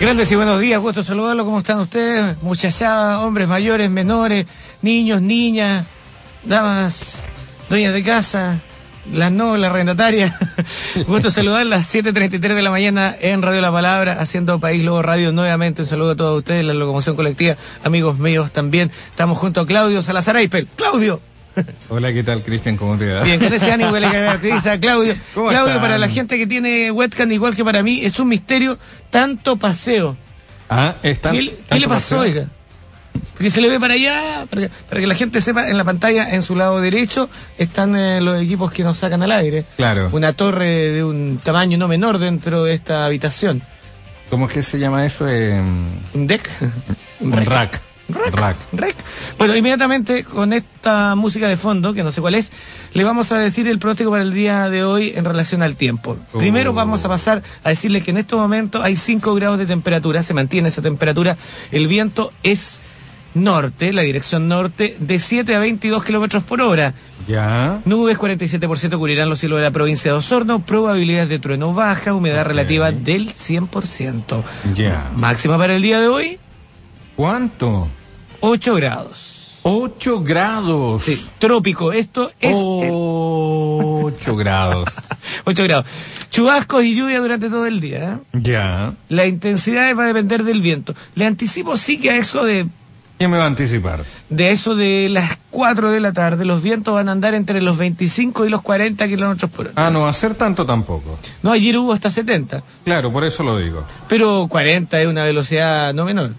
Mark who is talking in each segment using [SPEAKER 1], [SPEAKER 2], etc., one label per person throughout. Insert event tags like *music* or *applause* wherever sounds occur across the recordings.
[SPEAKER 1] Grandes y buenos días, gusto saludarlo, ¿cómo están ustedes? Muchachadas, hombres mayores, menores, niños, niñas, damas, dueñas de casa, las no, las arrendatarias. *laughs* gusto saludarlas, 7.33 de la mañana en Radio La Palabra, haciendo País Luego Radio nuevamente. Un saludo a todos ustedes, la locomoción colectiva, amigos míos también. Estamos junto a Claudio Salazar Aipel. ¡Claudio! *laughs*
[SPEAKER 2] Hola, ¿qué tal, Cristian? ¿Cómo te va?
[SPEAKER 1] Bien, con ese ánimo que le *laughs* caracteriza a Claudio. Claudio, para la gente que tiene webcam, igual que para mí, es un misterio tanto paseo.
[SPEAKER 2] Ah, está.
[SPEAKER 1] ¿Qué, ¿qué le pasó, oiga? Porque se le ve para allá, para que, para que, la gente sepa, en la pantalla, en su lado derecho, están eh, los equipos que nos sacan al aire.
[SPEAKER 2] Claro.
[SPEAKER 1] Una torre de un tamaño no menor dentro de esta habitación.
[SPEAKER 2] ¿Cómo es que se llama eso? Eh...
[SPEAKER 1] ¿Un deck? *laughs*
[SPEAKER 2] Un rack.
[SPEAKER 1] Rack, rack. rack. Bueno, inmediatamente con esta música de fondo, que no sé cuál es, le vamos a decir el pronóstico para el día de hoy en relación al tiempo.
[SPEAKER 2] Uh.
[SPEAKER 1] Primero vamos a pasar a decirle que en este momento hay 5 grados de temperatura, se mantiene esa temperatura, el viento es norte, la dirección norte, de 7 a 22 kilómetros por hora.
[SPEAKER 2] Ya.
[SPEAKER 1] Nubes 47% cubrirán los cielos de la provincia de Osorno, probabilidades de trueno baja, humedad relativa del 100%.
[SPEAKER 2] Ya.
[SPEAKER 1] Máxima para el día de hoy,
[SPEAKER 2] ¿Cuánto?
[SPEAKER 1] 8 grados.
[SPEAKER 2] 8 grados.
[SPEAKER 1] Sí, trópico. Esto es el-
[SPEAKER 2] 8 grados. *laughs*
[SPEAKER 1] 8 grados. Chubascos y lluvia durante todo el día. ¿eh?
[SPEAKER 2] Ya.
[SPEAKER 1] La intensidad va a depender del viento. Le anticipo sí que a eso de,
[SPEAKER 2] ¿Quién me va a anticipar?
[SPEAKER 1] de eso de las 4 de la tarde, los vientos van a andar entre los 25 y los 40 kilómetros por hora.
[SPEAKER 2] Ah, no va a ser tanto tampoco.
[SPEAKER 1] No, ayer hubo hasta 70,
[SPEAKER 2] Claro, por eso lo digo.
[SPEAKER 1] pero 40 es una velocidad no menor.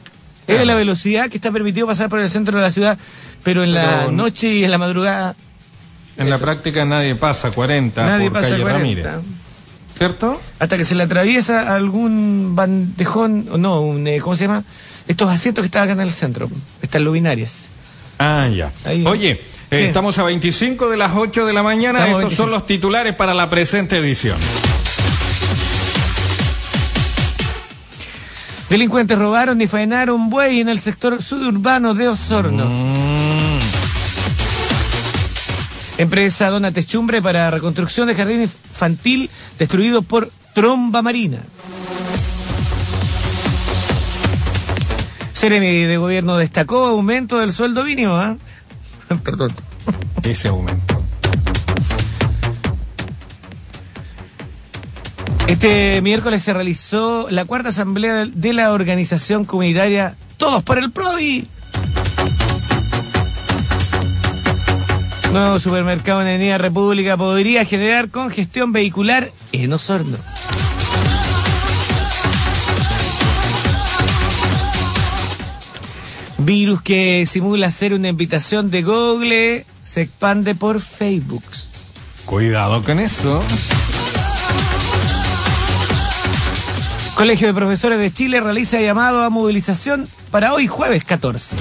[SPEAKER 1] Es la velocidad que está permitido pasar por el centro de la ciudad, pero en la noche y en la madrugada
[SPEAKER 2] En la práctica nadie pasa 40
[SPEAKER 1] nadie
[SPEAKER 2] por
[SPEAKER 1] pasa
[SPEAKER 2] calle
[SPEAKER 1] 40.
[SPEAKER 2] Ramírez. ¿Cierto?
[SPEAKER 1] hasta que se le atraviesa algún bandejón, o no, un, eh, ¿cómo se llama? Estos asientos que están acá en el centro, estas luminarias.
[SPEAKER 2] Ah, ya.
[SPEAKER 1] Ahí.
[SPEAKER 2] Oye, eh, estamos a 25 de las 8 de la mañana.
[SPEAKER 1] Estamos
[SPEAKER 2] Estos son
[SPEAKER 1] 25.
[SPEAKER 2] los titulares para la presente edición.
[SPEAKER 1] Delincuentes robaron y faenaron buey en el sector suburbano de Osorno.
[SPEAKER 2] Mm.
[SPEAKER 1] Empresa dona techumbre para reconstrucción de jardín infantil destruido por tromba marina. Seremi de gobierno destacó aumento del sueldo mínimo, ¿ah? *laughs* Perdón.
[SPEAKER 2] Ese aumento.
[SPEAKER 1] Este miércoles se realizó la cuarta asamblea de la organización comunitaria Todos por el PROVI. Nuevo supermercado en Avenida República podría generar congestión vehicular en Osorno. Virus que simula ser una invitación de Google se expande por Facebook.
[SPEAKER 2] Cuidado con eso.
[SPEAKER 1] Colegio de Profesores de Chile realiza llamado a movilización para hoy jueves 14.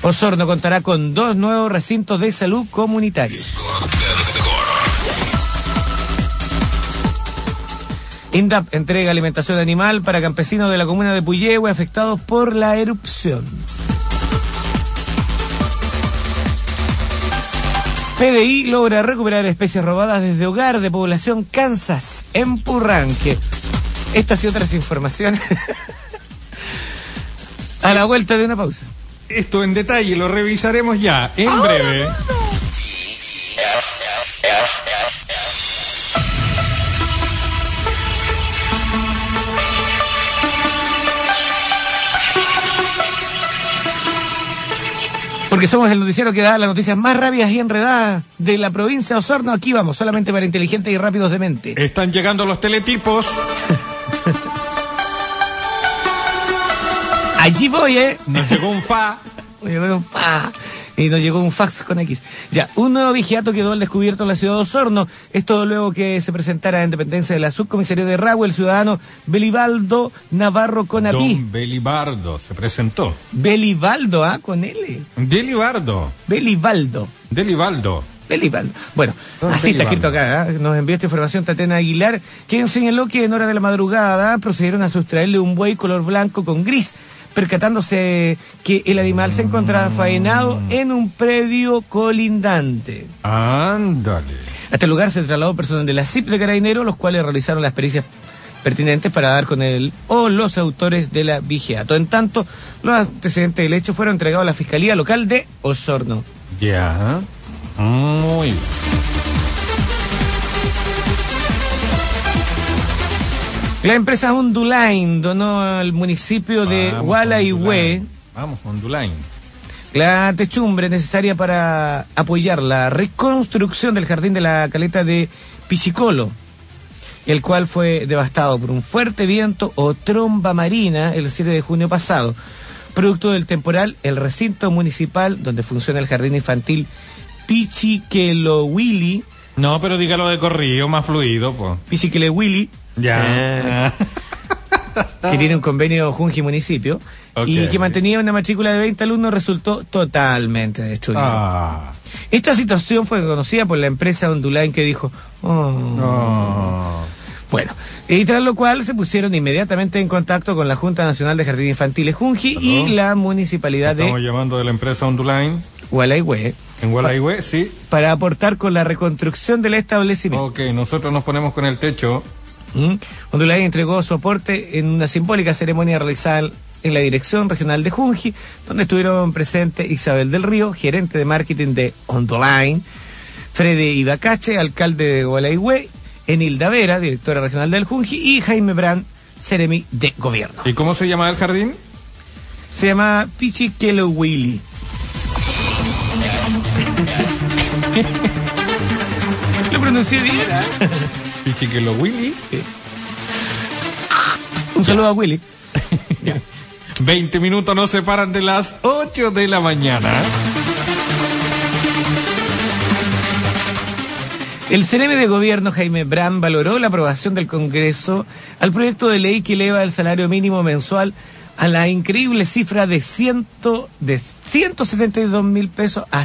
[SPEAKER 1] Osorno contará con dos nuevos recintos de salud comunitarios. INDAP entrega alimentación animal para campesinos de la comuna de Puyehue afectados por la erupción. PDI logra recuperar especies robadas desde hogar de población Kansas, en Purranque. Estas y otras informaciones. *laughs* A la vuelta de una pausa.
[SPEAKER 2] Esto en detalle lo revisaremos ya, en breve.
[SPEAKER 1] Porque somos el noticiero que da las noticias más rápidas y enredadas de la provincia de Osorno. Aquí vamos, solamente para inteligentes y rápidos de mente.
[SPEAKER 2] Están llegando los teletipos.
[SPEAKER 1] Allí voy, ¿eh?
[SPEAKER 2] Nos llegó un fa.
[SPEAKER 1] Nos llegó un fa- Y nos llegó un fax con X. Ya, un nuevo vigiato quedó al descubierto en la ciudad de Osorno. Esto luego que se presentara en dependencia de la subcomisaría de Rago el ciudadano Belibaldo Navarro Conaví.
[SPEAKER 2] Don Belibardo se presentó.
[SPEAKER 1] Belibaldo, ¿ah? Con L.
[SPEAKER 2] Delibardo.
[SPEAKER 1] Belibaldo.
[SPEAKER 2] Delibaldo.
[SPEAKER 1] Belibaldo. Bueno,
[SPEAKER 2] Don
[SPEAKER 1] así está
[SPEAKER 2] Belibaldo.
[SPEAKER 1] escrito acá. ¿ah? Nos envió esta información Tatena Aguilar, quien señaló que en hora de la madrugada procedieron a sustraerle un buey color blanco con gris, percatándose que el animal se encontraba faenado en un predio colindante.
[SPEAKER 2] Ándale.
[SPEAKER 1] A este lugar se trasladó personal de la CIP de Carabineros, los cuales realizaron las pericias pertinentes para dar con él o los autores de la vigiato. En tanto, los antecedentes del hecho fueron entregados a la Fiscalía Local de Osorno.
[SPEAKER 2] Ya. Muy bien.
[SPEAKER 1] La empresa Undulain donó al municipio de Gualaihue
[SPEAKER 2] Ondulain. Vamos, Ondulain.
[SPEAKER 1] la techumbre necesaria para apoyar la reconstrucción del jardín de la caleta de Pichicolo, el cual fue devastado por un fuerte viento o tromba marina el 7 de junio pasado. Producto del temporal, el recinto municipal donde funciona el jardín infantil Pichiquelowili,
[SPEAKER 2] No, pero dígalo de corrido, más fluido, pues.
[SPEAKER 1] Pichiquelewili,
[SPEAKER 2] Ya. *laughs*
[SPEAKER 1] que tiene un convenio Junji Municipio, y que mantenía una matrícula de 20 alumnos, resultó totalmente destruido.
[SPEAKER 2] Ah.
[SPEAKER 1] Esta situación fue conocida por la empresa Ondulain que dijo, "Oh".
[SPEAKER 2] No.
[SPEAKER 1] bueno, y tras lo cual se pusieron inmediatamente en contacto con la Junta Nacional de Jardines Infantiles Junji y la Municipalidad
[SPEAKER 2] Estamos
[SPEAKER 1] de
[SPEAKER 2] llamando de la empresa Ondulain.
[SPEAKER 1] Gualaihue
[SPEAKER 2] En Gualaihue, sí.
[SPEAKER 1] para aportar con la reconstrucción del establecimiento.
[SPEAKER 2] Ok, nosotros nos ponemos con el techo.
[SPEAKER 1] ¿Mm? Entregó su aporte en una simbólica ceremonia realizada en la Dirección Regional de Junji, donde estuvieron presentes Isabel del Río, gerente de marketing de Ondulain, Freddy Ibacache, alcalde de Gualaihue, Enilda Vera, directora regional del Junji, y Jaime Brand, Ceremi de Gobierno.
[SPEAKER 2] ¿Y cómo se llama el jardín?
[SPEAKER 1] Se llama Pichiquelowili. *laughs* Lo pronuncié bien. ¿eh? *laughs*
[SPEAKER 2] Pichiquelo Willy.
[SPEAKER 1] Un saludo a Willy. *laughs*
[SPEAKER 2] 20 minutos nos separan de las 8 de la mañana.
[SPEAKER 1] El CNM de gobierno Jaime Brand valoró la aprobación del Congreso al proyecto de ley que eleva el salario mínimo mensual a la increíble cifra de, ciento, de 172 mil pesos a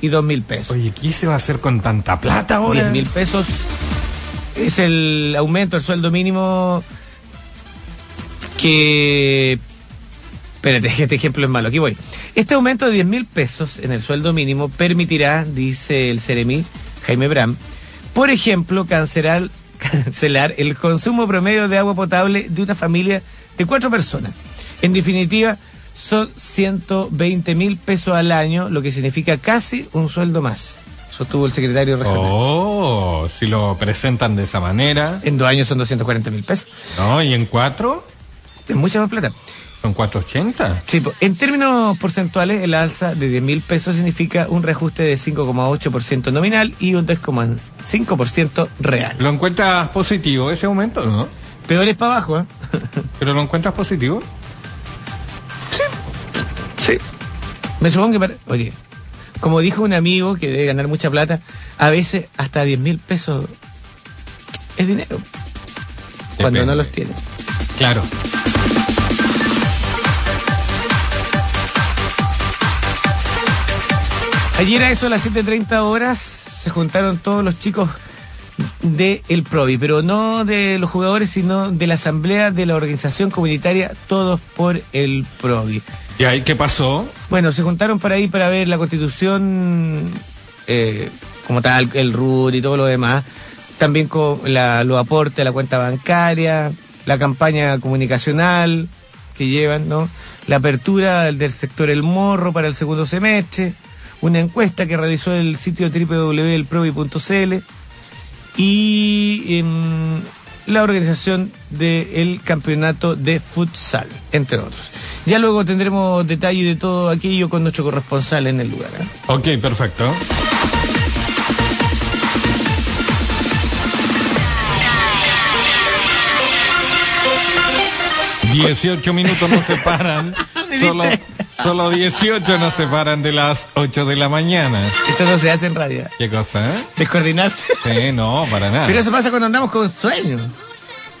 [SPEAKER 1] 182 mil pesos.
[SPEAKER 2] Oye, ¿qué se va a hacer con tanta plata ahora?
[SPEAKER 1] 10 mil pesos es el aumento del sueldo mínimo que... Espérate, *laughs* este ejemplo es malo, aquí voy. Este aumento de 10 mil pesos en el sueldo mínimo permitirá, dice el Ceremi, Jaime Bram, por ejemplo, cancelar, *laughs* cancelar el consumo promedio de agua potable de una familia de cuatro personas. En definitiva, son 120 mil pesos al año, lo que significa casi un sueldo más, sostuvo el secretario regional.
[SPEAKER 2] Oh, si lo presentan de esa manera.
[SPEAKER 1] En dos años son 240 mil pesos.
[SPEAKER 2] No, y en cuatro
[SPEAKER 1] Es mucha más plata.
[SPEAKER 2] son 480.
[SPEAKER 1] Sí, en términos porcentuales, el alza de 10 mil pesos significa un reajuste de 5,8% nominal y un 10,5% real.
[SPEAKER 2] ¿Lo encuentras positivo ese aumento, no?
[SPEAKER 1] Peor es para abajo, ¿eh?
[SPEAKER 2] ¿Pero lo encuentras positivo?
[SPEAKER 1] Me supongo que... para- Oye, como dijo un amigo que debe ganar mucha plata, a veces hasta 10 mil pesos es dinero. Cuando no los tiene.
[SPEAKER 2] Claro.
[SPEAKER 1] Ayer a eso a las 7.30 horas se juntaron todos los chicos de el Provi, pero no de los jugadores, sino de la asamblea de la organización comunitaria Todos por el Provi.
[SPEAKER 2] ¿Y ahí qué pasó?
[SPEAKER 1] Bueno, se juntaron para ahí para ver la constitución eh, como tal, el RUT y todo lo demás. También con la, los aportes a la cuenta bancaria, la campaña comunicacional que llevan, ¿no? La apertura del sector El Morro para el segundo semestre, una encuesta que realizó el sitio www.elprovi.cl y em, la organización del campeonato de futsal, entre otros. Ya luego tendremos detalle de todo aquello con nuestro corresponsal en el lugar. ¿eh?
[SPEAKER 2] Ok, perfecto. Dieciocho minutos nos separan. *laughs* Solo, solo 18 nos separan de las 8 de la mañana.
[SPEAKER 1] Esto no se hace en radio.
[SPEAKER 2] ¿Qué cosa, eh?
[SPEAKER 1] Descoordinarse.
[SPEAKER 2] Sí, no, para nada.
[SPEAKER 1] Pero eso pasa cuando andamos con sueño.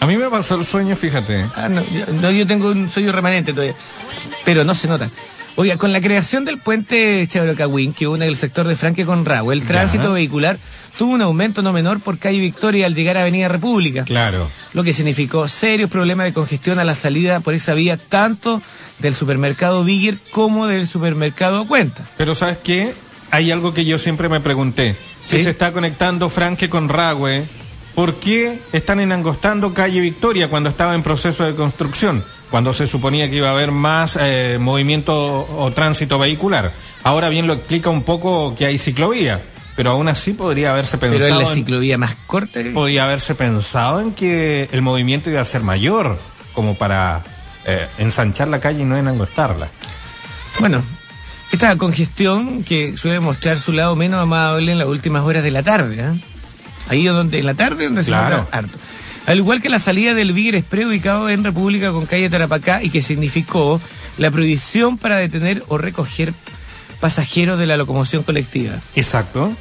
[SPEAKER 2] A mí me pasó el sueño, fíjate.
[SPEAKER 1] Ah, no, yo, no, yo tengo un sueño remanente todavía. Pero no se nota. Oiga, con la creación del puente Chabrocawin, que une el sector de Franque con Rago, el tránsito vehicular tuvo un aumento no menor por calle Victoria al llegar a Avenida República.
[SPEAKER 2] Claro.
[SPEAKER 1] Lo que significó serios problemas de congestión a la salida por esa vía, tanto del supermercado Bigger como del supermercado Cuenta.
[SPEAKER 2] Pero ¿sabes qué? Hay algo que yo siempre me pregunté. Si
[SPEAKER 1] ¿Sí?
[SPEAKER 2] se está conectando Franque con Ragüe ¿Por qué están enangostando calle Victoria cuando estaba en proceso de construcción? Cuando se suponía que iba a haber más eh, movimiento o tránsito vehicular. Ahora bien lo explica un poco que hay ciclovía, pero aún así podría haberse pensado.
[SPEAKER 1] Pero es la
[SPEAKER 2] en-
[SPEAKER 1] ciclovía más corta.
[SPEAKER 2] podía haberse pensado en que el movimiento iba a ser mayor, como para eh, ensanchar la calle y no enangostarla.
[SPEAKER 1] Bueno, esta congestión que suele mostrar su lado menos amable en las últimas horas de la tarde. ¿eh? Ahí es donde, en la tarde donde se
[SPEAKER 2] Claro.
[SPEAKER 1] nota harto. Al igual que la salida del Bigger Express ubicado en República con calle Tarapacá y que significó la prohibición para detener o recoger pasajeros de la locomoción colectiva.
[SPEAKER 2] Exacto.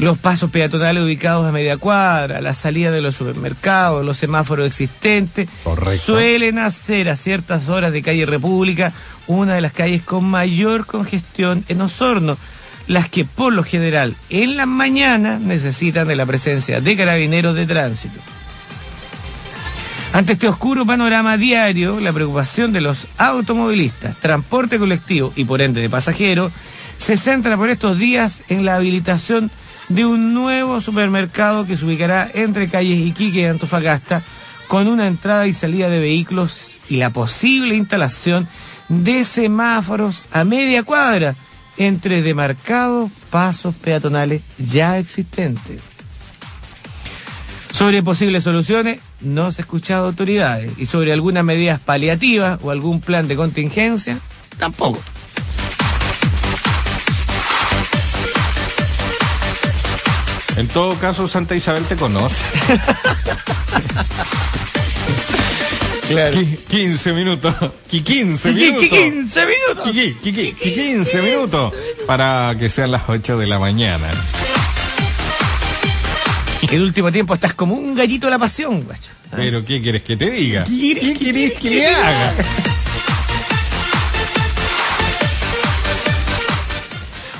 [SPEAKER 1] Los pasos peatonales ubicados a media cuadra, la salida de los supermercados, los semáforos existentes,
[SPEAKER 2] Correcto.
[SPEAKER 1] suelen hacer a ciertas horas de calle República una de las calles con mayor congestión en Osorno, las que por lo general en las mañanas necesitan de la presencia de carabineros de tránsito. Ante este oscuro panorama diario, la preocupación de los automovilistas, transporte colectivo y por ende de pasajeros se centra por estos días en la habilitación de un nuevo supermercado que se ubicará entre calles Iquique y Antofagasta con una entrada y salida de vehículos y la posible instalación de semáforos a media cuadra entre demarcados pasos peatonales ya existentes. Sobre posibles soluciones, no se ha escuchado autoridades. Y sobre algunas medidas paliativas o algún plan de contingencia, tampoco.
[SPEAKER 2] En todo caso, Santa Isabel te conoce. *laughs*
[SPEAKER 1] Claro.
[SPEAKER 2] Qui- 15 minutos. Qui- 15
[SPEAKER 1] ¿Qué- qué-
[SPEAKER 2] minutos.
[SPEAKER 1] 15 minutos?
[SPEAKER 2] Qui- qui- qui- qui- 15 minutos para que sean las 8 de la mañana.
[SPEAKER 1] El último tiempo estás como un gallito de la pasión, guacho.
[SPEAKER 2] Pero ¿qué quieres que te diga?
[SPEAKER 1] ¿Qué
[SPEAKER 2] querés que le haga?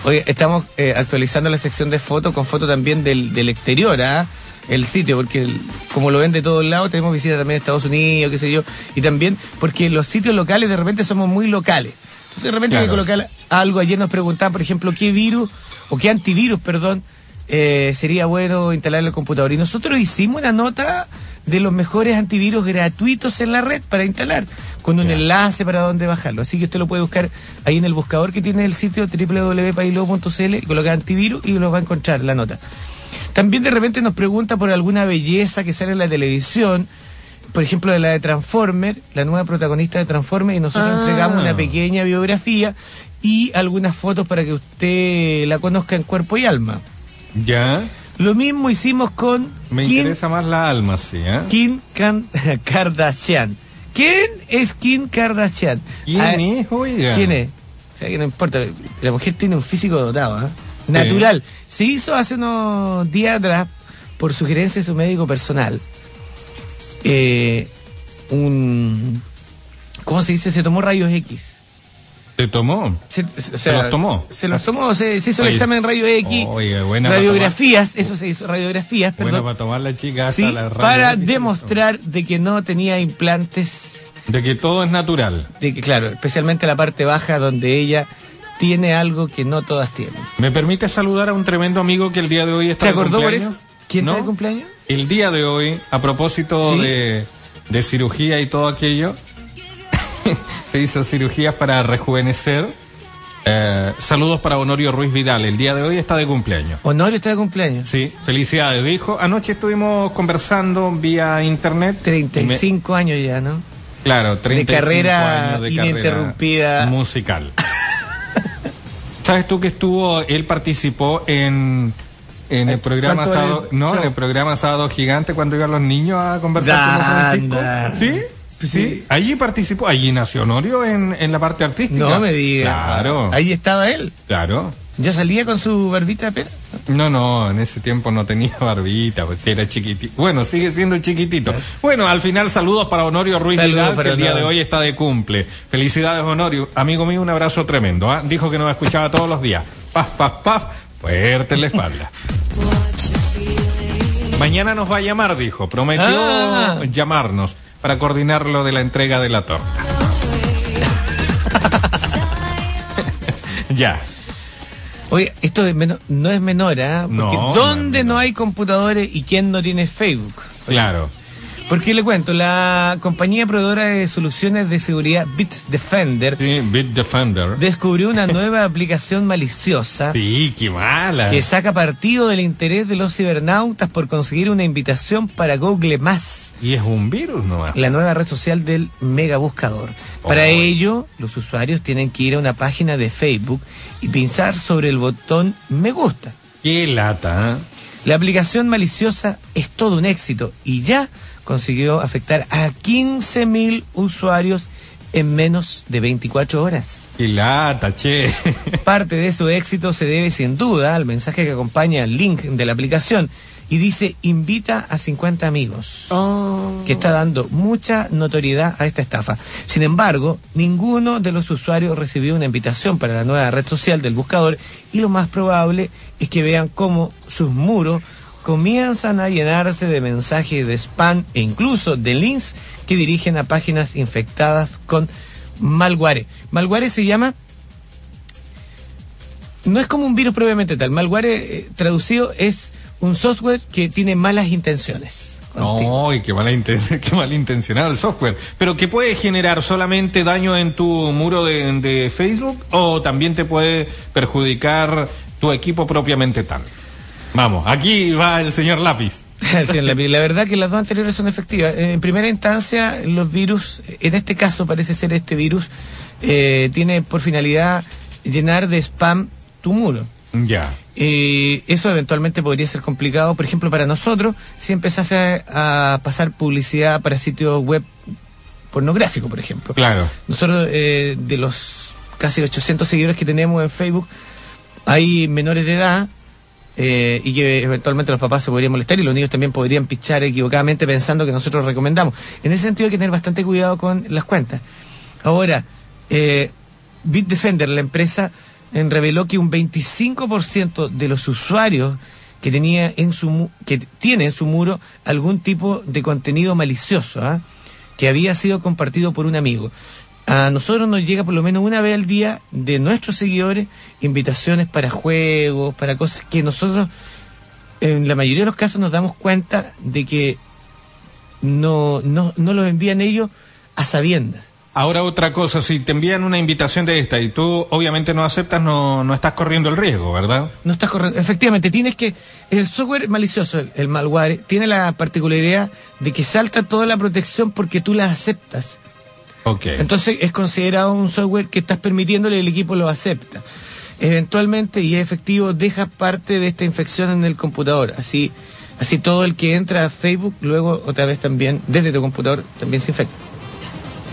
[SPEAKER 1] Oye, estamos eh, actualizando la sección de fotos con fotos también del, del exterior, ¿ah? El sitio, porque el- como lo ven de todos lados, tenemos visitas también de Estados Unidos, qué sé yo, y también porque los sitios locales de repente somos muy locales. Entonces de repente hay que colocar algo. Ayer nos preguntaban, por ejemplo, qué virus, o qué antivirus, perdón, eh, sería bueno instalar en el computador. Y nosotros hicimos una nota de los mejores antivirus gratuitos en la red para instalar, con un enlace para dónde bajarlo. Así que usted lo puede buscar ahí en el buscador que tiene el sitio www.pailo.cl y colocar antivirus y lo va a encontrar la nota. También de repente nos pregunta por alguna belleza que sale en la televisión, por ejemplo de la de Transformer, la nueva protagonista de Transformer, y nosotros
[SPEAKER 2] Ah.
[SPEAKER 1] entregamos una pequeña biografía y algunas fotos para que usted la conozca en cuerpo y alma.
[SPEAKER 2] Ya.
[SPEAKER 1] Lo mismo hicimos con
[SPEAKER 2] Me
[SPEAKER 1] Kim,
[SPEAKER 2] interesa más la alma, sí, ¿eh?
[SPEAKER 1] Kim *laughs* Kardashian. ¿Quién es Kim Kardashian?
[SPEAKER 2] ¿Quién
[SPEAKER 1] Ah,
[SPEAKER 2] es, oiga?
[SPEAKER 1] ¿Quién es? O sea, que no importa. La mujer tiene un físico dotado, ¿ah? Natural. Se hizo hace unos días atrás, por sugerencia de su médico personal, eh, un... ¿Cómo se dice? Se tomó rayos X.
[SPEAKER 2] ¿Te tomó?
[SPEAKER 1] Se,
[SPEAKER 2] ¿Se los tomó?
[SPEAKER 1] Se los tomó, se, se hizo el examen rayos X.
[SPEAKER 2] oye, buena
[SPEAKER 1] radiografías, eso se hizo, radiografías,
[SPEAKER 2] Bueno,
[SPEAKER 1] perdón.
[SPEAKER 2] para tomar la chica hasta
[SPEAKER 1] Sí,
[SPEAKER 2] la radio
[SPEAKER 1] para
[SPEAKER 2] X,
[SPEAKER 1] demostrar de que no tenía implantes,
[SPEAKER 2] De que todo es natural.
[SPEAKER 1] de que claro, especialmente la parte baja donde ella tiene algo que no todas tienen.
[SPEAKER 2] ¿Me permite saludar a un tremendo amigo que el día de hoy está
[SPEAKER 1] ¿Te
[SPEAKER 2] de
[SPEAKER 1] acordó por
[SPEAKER 2] cumpleaños?
[SPEAKER 1] eso? ¿Quién
[SPEAKER 2] ¿No?
[SPEAKER 1] está de cumpleaños?
[SPEAKER 2] El día de hoy, a propósito
[SPEAKER 1] ¿Sí?
[SPEAKER 2] de, de cirugía y todo aquello, *laughs* se hizo cirugías para rejuvenecer. Eh, saludos para Honorio Ruiz Vidal. El día de hoy está de cumpleaños.
[SPEAKER 1] Honorio está de cumpleaños.
[SPEAKER 2] Sí, felicidades. Dijo, anoche estuvimos conversando vía internet. y me-
[SPEAKER 1] 35 años ya, ¿no?
[SPEAKER 2] Claro, 35
[SPEAKER 1] carrera
[SPEAKER 2] años de
[SPEAKER 1] ininterrumpida.
[SPEAKER 2] carrera musical. *laughs* ¿Sabes tú que estuvo, él participó en, en el programa
[SPEAKER 1] ¿Cuánto
[SPEAKER 2] sábado, no, en el programa sábado gigante cuando iban los niños a conversar con. Francisco? ¿Sí? Sí, allí participó, allí nació Honorio en, en la parte artística.
[SPEAKER 1] No me digas.
[SPEAKER 2] Claro,
[SPEAKER 1] Ahí estaba él.
[SPEAKER 2] claro.
[SPEAKER 1] ¿Ya salía con su barbita de pera?
[SPEAKER 2] No, no, en ese tiempo no tenía *laughs* barbita, pues era chiquitito. Bueno, sigue siendo chiquitito. Bueno, al final saludos para Honorio Ruiz
[SPEAKER 1] Saludos
[SPEAKER 2] Vidal, que el día de hoy está de cumple. Felicidades, Honorio. Amigo mío, un abrazo tremendo. ¿ah? Dijo que nos escuchaba todos los días. Paf, paf, paf. Fuerte en la espalda. *laughs* Mañana nos va a llamar, dijo. Prometió
[SPEAKER 1] Ah.
[SPEAKER 2] llamarnos para coordinar lo de la entrega de la torta. *laughs* ya.
[SPEAKER 1] Oye, esto es menor- no es menor, ¿ah? Porque
[SPEAKER 2] No,
[SPEAKER 1] ¿dónde
[SPEAKER 2] no
[SPEAKER 1] hay computadores y quién no tiene Facebook?
[SPEAKER 2] Claro.
[SPEAKER 1] Porque le cuento, la compañía proveedora de soluciones de seguridad Bitdefender
[SPEAKER 2] Sí, Bitdefender.
[SPEAKER 1] descubrió una *laughs* nueva aplicación maliciosa
[SPEAKER 2] Sí, qué mala.
[SPEAKER 1] que saca partido del interés de los cibernautas por conseguir una invitación para Google Más,
[SPEAKER 2] Y es un virus nomás.
[SPEAKER 1] la nueva red social del mega buscador. Para ello, los usuarios tienen que ir a una página de Facebook y pinchar sobre el botón Me gusta.
[SPEAKER 2] Qué lata, ¿eh?
[SPEAKER 1] La aplicación maliciosa es todo un éxito y ya consiguió afectar a 15.000 usuarios en menos de 24 horas.
[SPEAKER 2] Qué lata, che. *laughs*
[SPEAKER 1] Parte de su éxito se debe sin duda al mensaje que acompaña el link de la aplicación y dice invita a 50 amigos, que está dando mucha notoriedad a esta estafa. Sin embargo, ninguno de los usuarios recibió una invitación para la nueva red social del buscador y lo más probable es que vean cómo sus muros comienzan a llenarse de mensajes de spam e incluso de links que dirigen a páginas infectadas con malware. Malware se llama no es como un virus previamente tal. Malware eh, traducido es un software que tiene malas intenciones.
[SPEAKER 2] No, y qué, mala *laughs* qué malintencionado el software. Pero que puede generar solamente daño en tu muro de Facebook o también te puede perjudicar tu equipo propiamente tal. Vamos, aquí va el señor lápiz. *laughs*
[SPEAKER 1] Sí, la, la verdad que las dos anteriores son efectivas. En primera instancia, los virus, en este caso parece ser este virus, eh, tiene por finalidad llenar de spam tu muro.
[SPEAKER 2] Ya.
[SPEAKER 1] Eh, eso eventualmente podría ser complicado, por ejemplo, para nosotros, si empezase a pasar publicidad para sitios web pornográficos, por ejemplo.
[SPEAKER 2] Claro.
[SPEAKER 1] Nosotros, eh, de los casi 800 seguidores que tenemos en Facebook, hay menores de edad eh, y que eventualmente los papás se podrían molestar y los niños también podrían pichar equivocadamente pensando que nosotros recomendamos. En ese sentido hay que tener bastante cuidado con las cuentas. Ahora, eh, Bitdefender, la empresa, reveló que un 25% de los usuarios que tenía en su que tiene en su muro algún tipo de contenido malicioso, ¿ah? que había sido compartido por un amigo. A nosotros nos llega por lo menos una vez al día de nuestros seguidores invitaciones para juegos, para cosas que nosotros en la mayoría de los casos nos damos cuenta de que no, no, no los envían ellos a sabiendas.
[SPEAKER 2] Ahora otra cosa, si te envían una invitación de esta y tú obviamente no aceptas, no, no estás corriendo el riesgo, ¿verdad?
[SPEAKER 1] No estás corriendo. Efectivamente, tienes que. El software malicioso, el, el malware, tiene la particularidad de que salta toda la protección porque tú la aceptas. Entonces es considerado un software que estás permitiéndole y el equipo lo acepta. Eventualmente, y es efectivo, deja parte de esta infección en el computador. Así, así todo el que entra a Facebook, luego otra vez también, desde tu computador, también se infecta.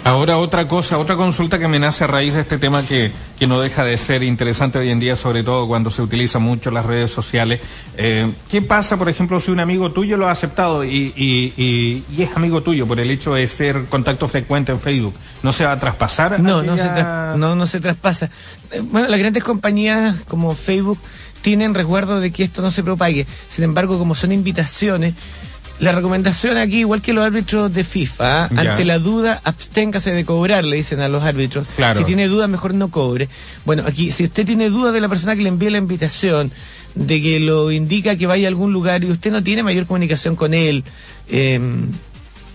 [SPEAKER 2] Ahora otra cosa, otra consulta que me nace a raíz de este tema que, que no deja de ser interesante hoy en día, sobre todo cuando se utilizan mucho las redes sociales. Eh, ¿Qué pasa, por ejemplo, si un amigo tuyo lo ha aceptado y, y- y- y es amigo tuyo por el hecho de ser contacto frecuente en Facebook? ¿No se va a traspasar?
[SPEAKER 1] No, no se, tra- no, no se traspasa. Eh, Bueno, las grandes compañías como Facebook tienen resguardo de que esto no se propague. Sin embargo, como son invitaciones, la recomendación aquí, igual que los árbitros de FIFA.
[SPEAKER 2] Ya.
[SPEAKER 1] ante la duda, absténgase de cobrar, le dicen a los árbitros.
[SPEAKER 2] Claro.
[SPEAKER 1] Si tiene duda, mejor no cobre. Bueno, aquí, si usted tiene duda de la persona que le envía la invitación, de que lo indica que vaya a algún lugar y usted no tiene mayor comunicación con él, eh,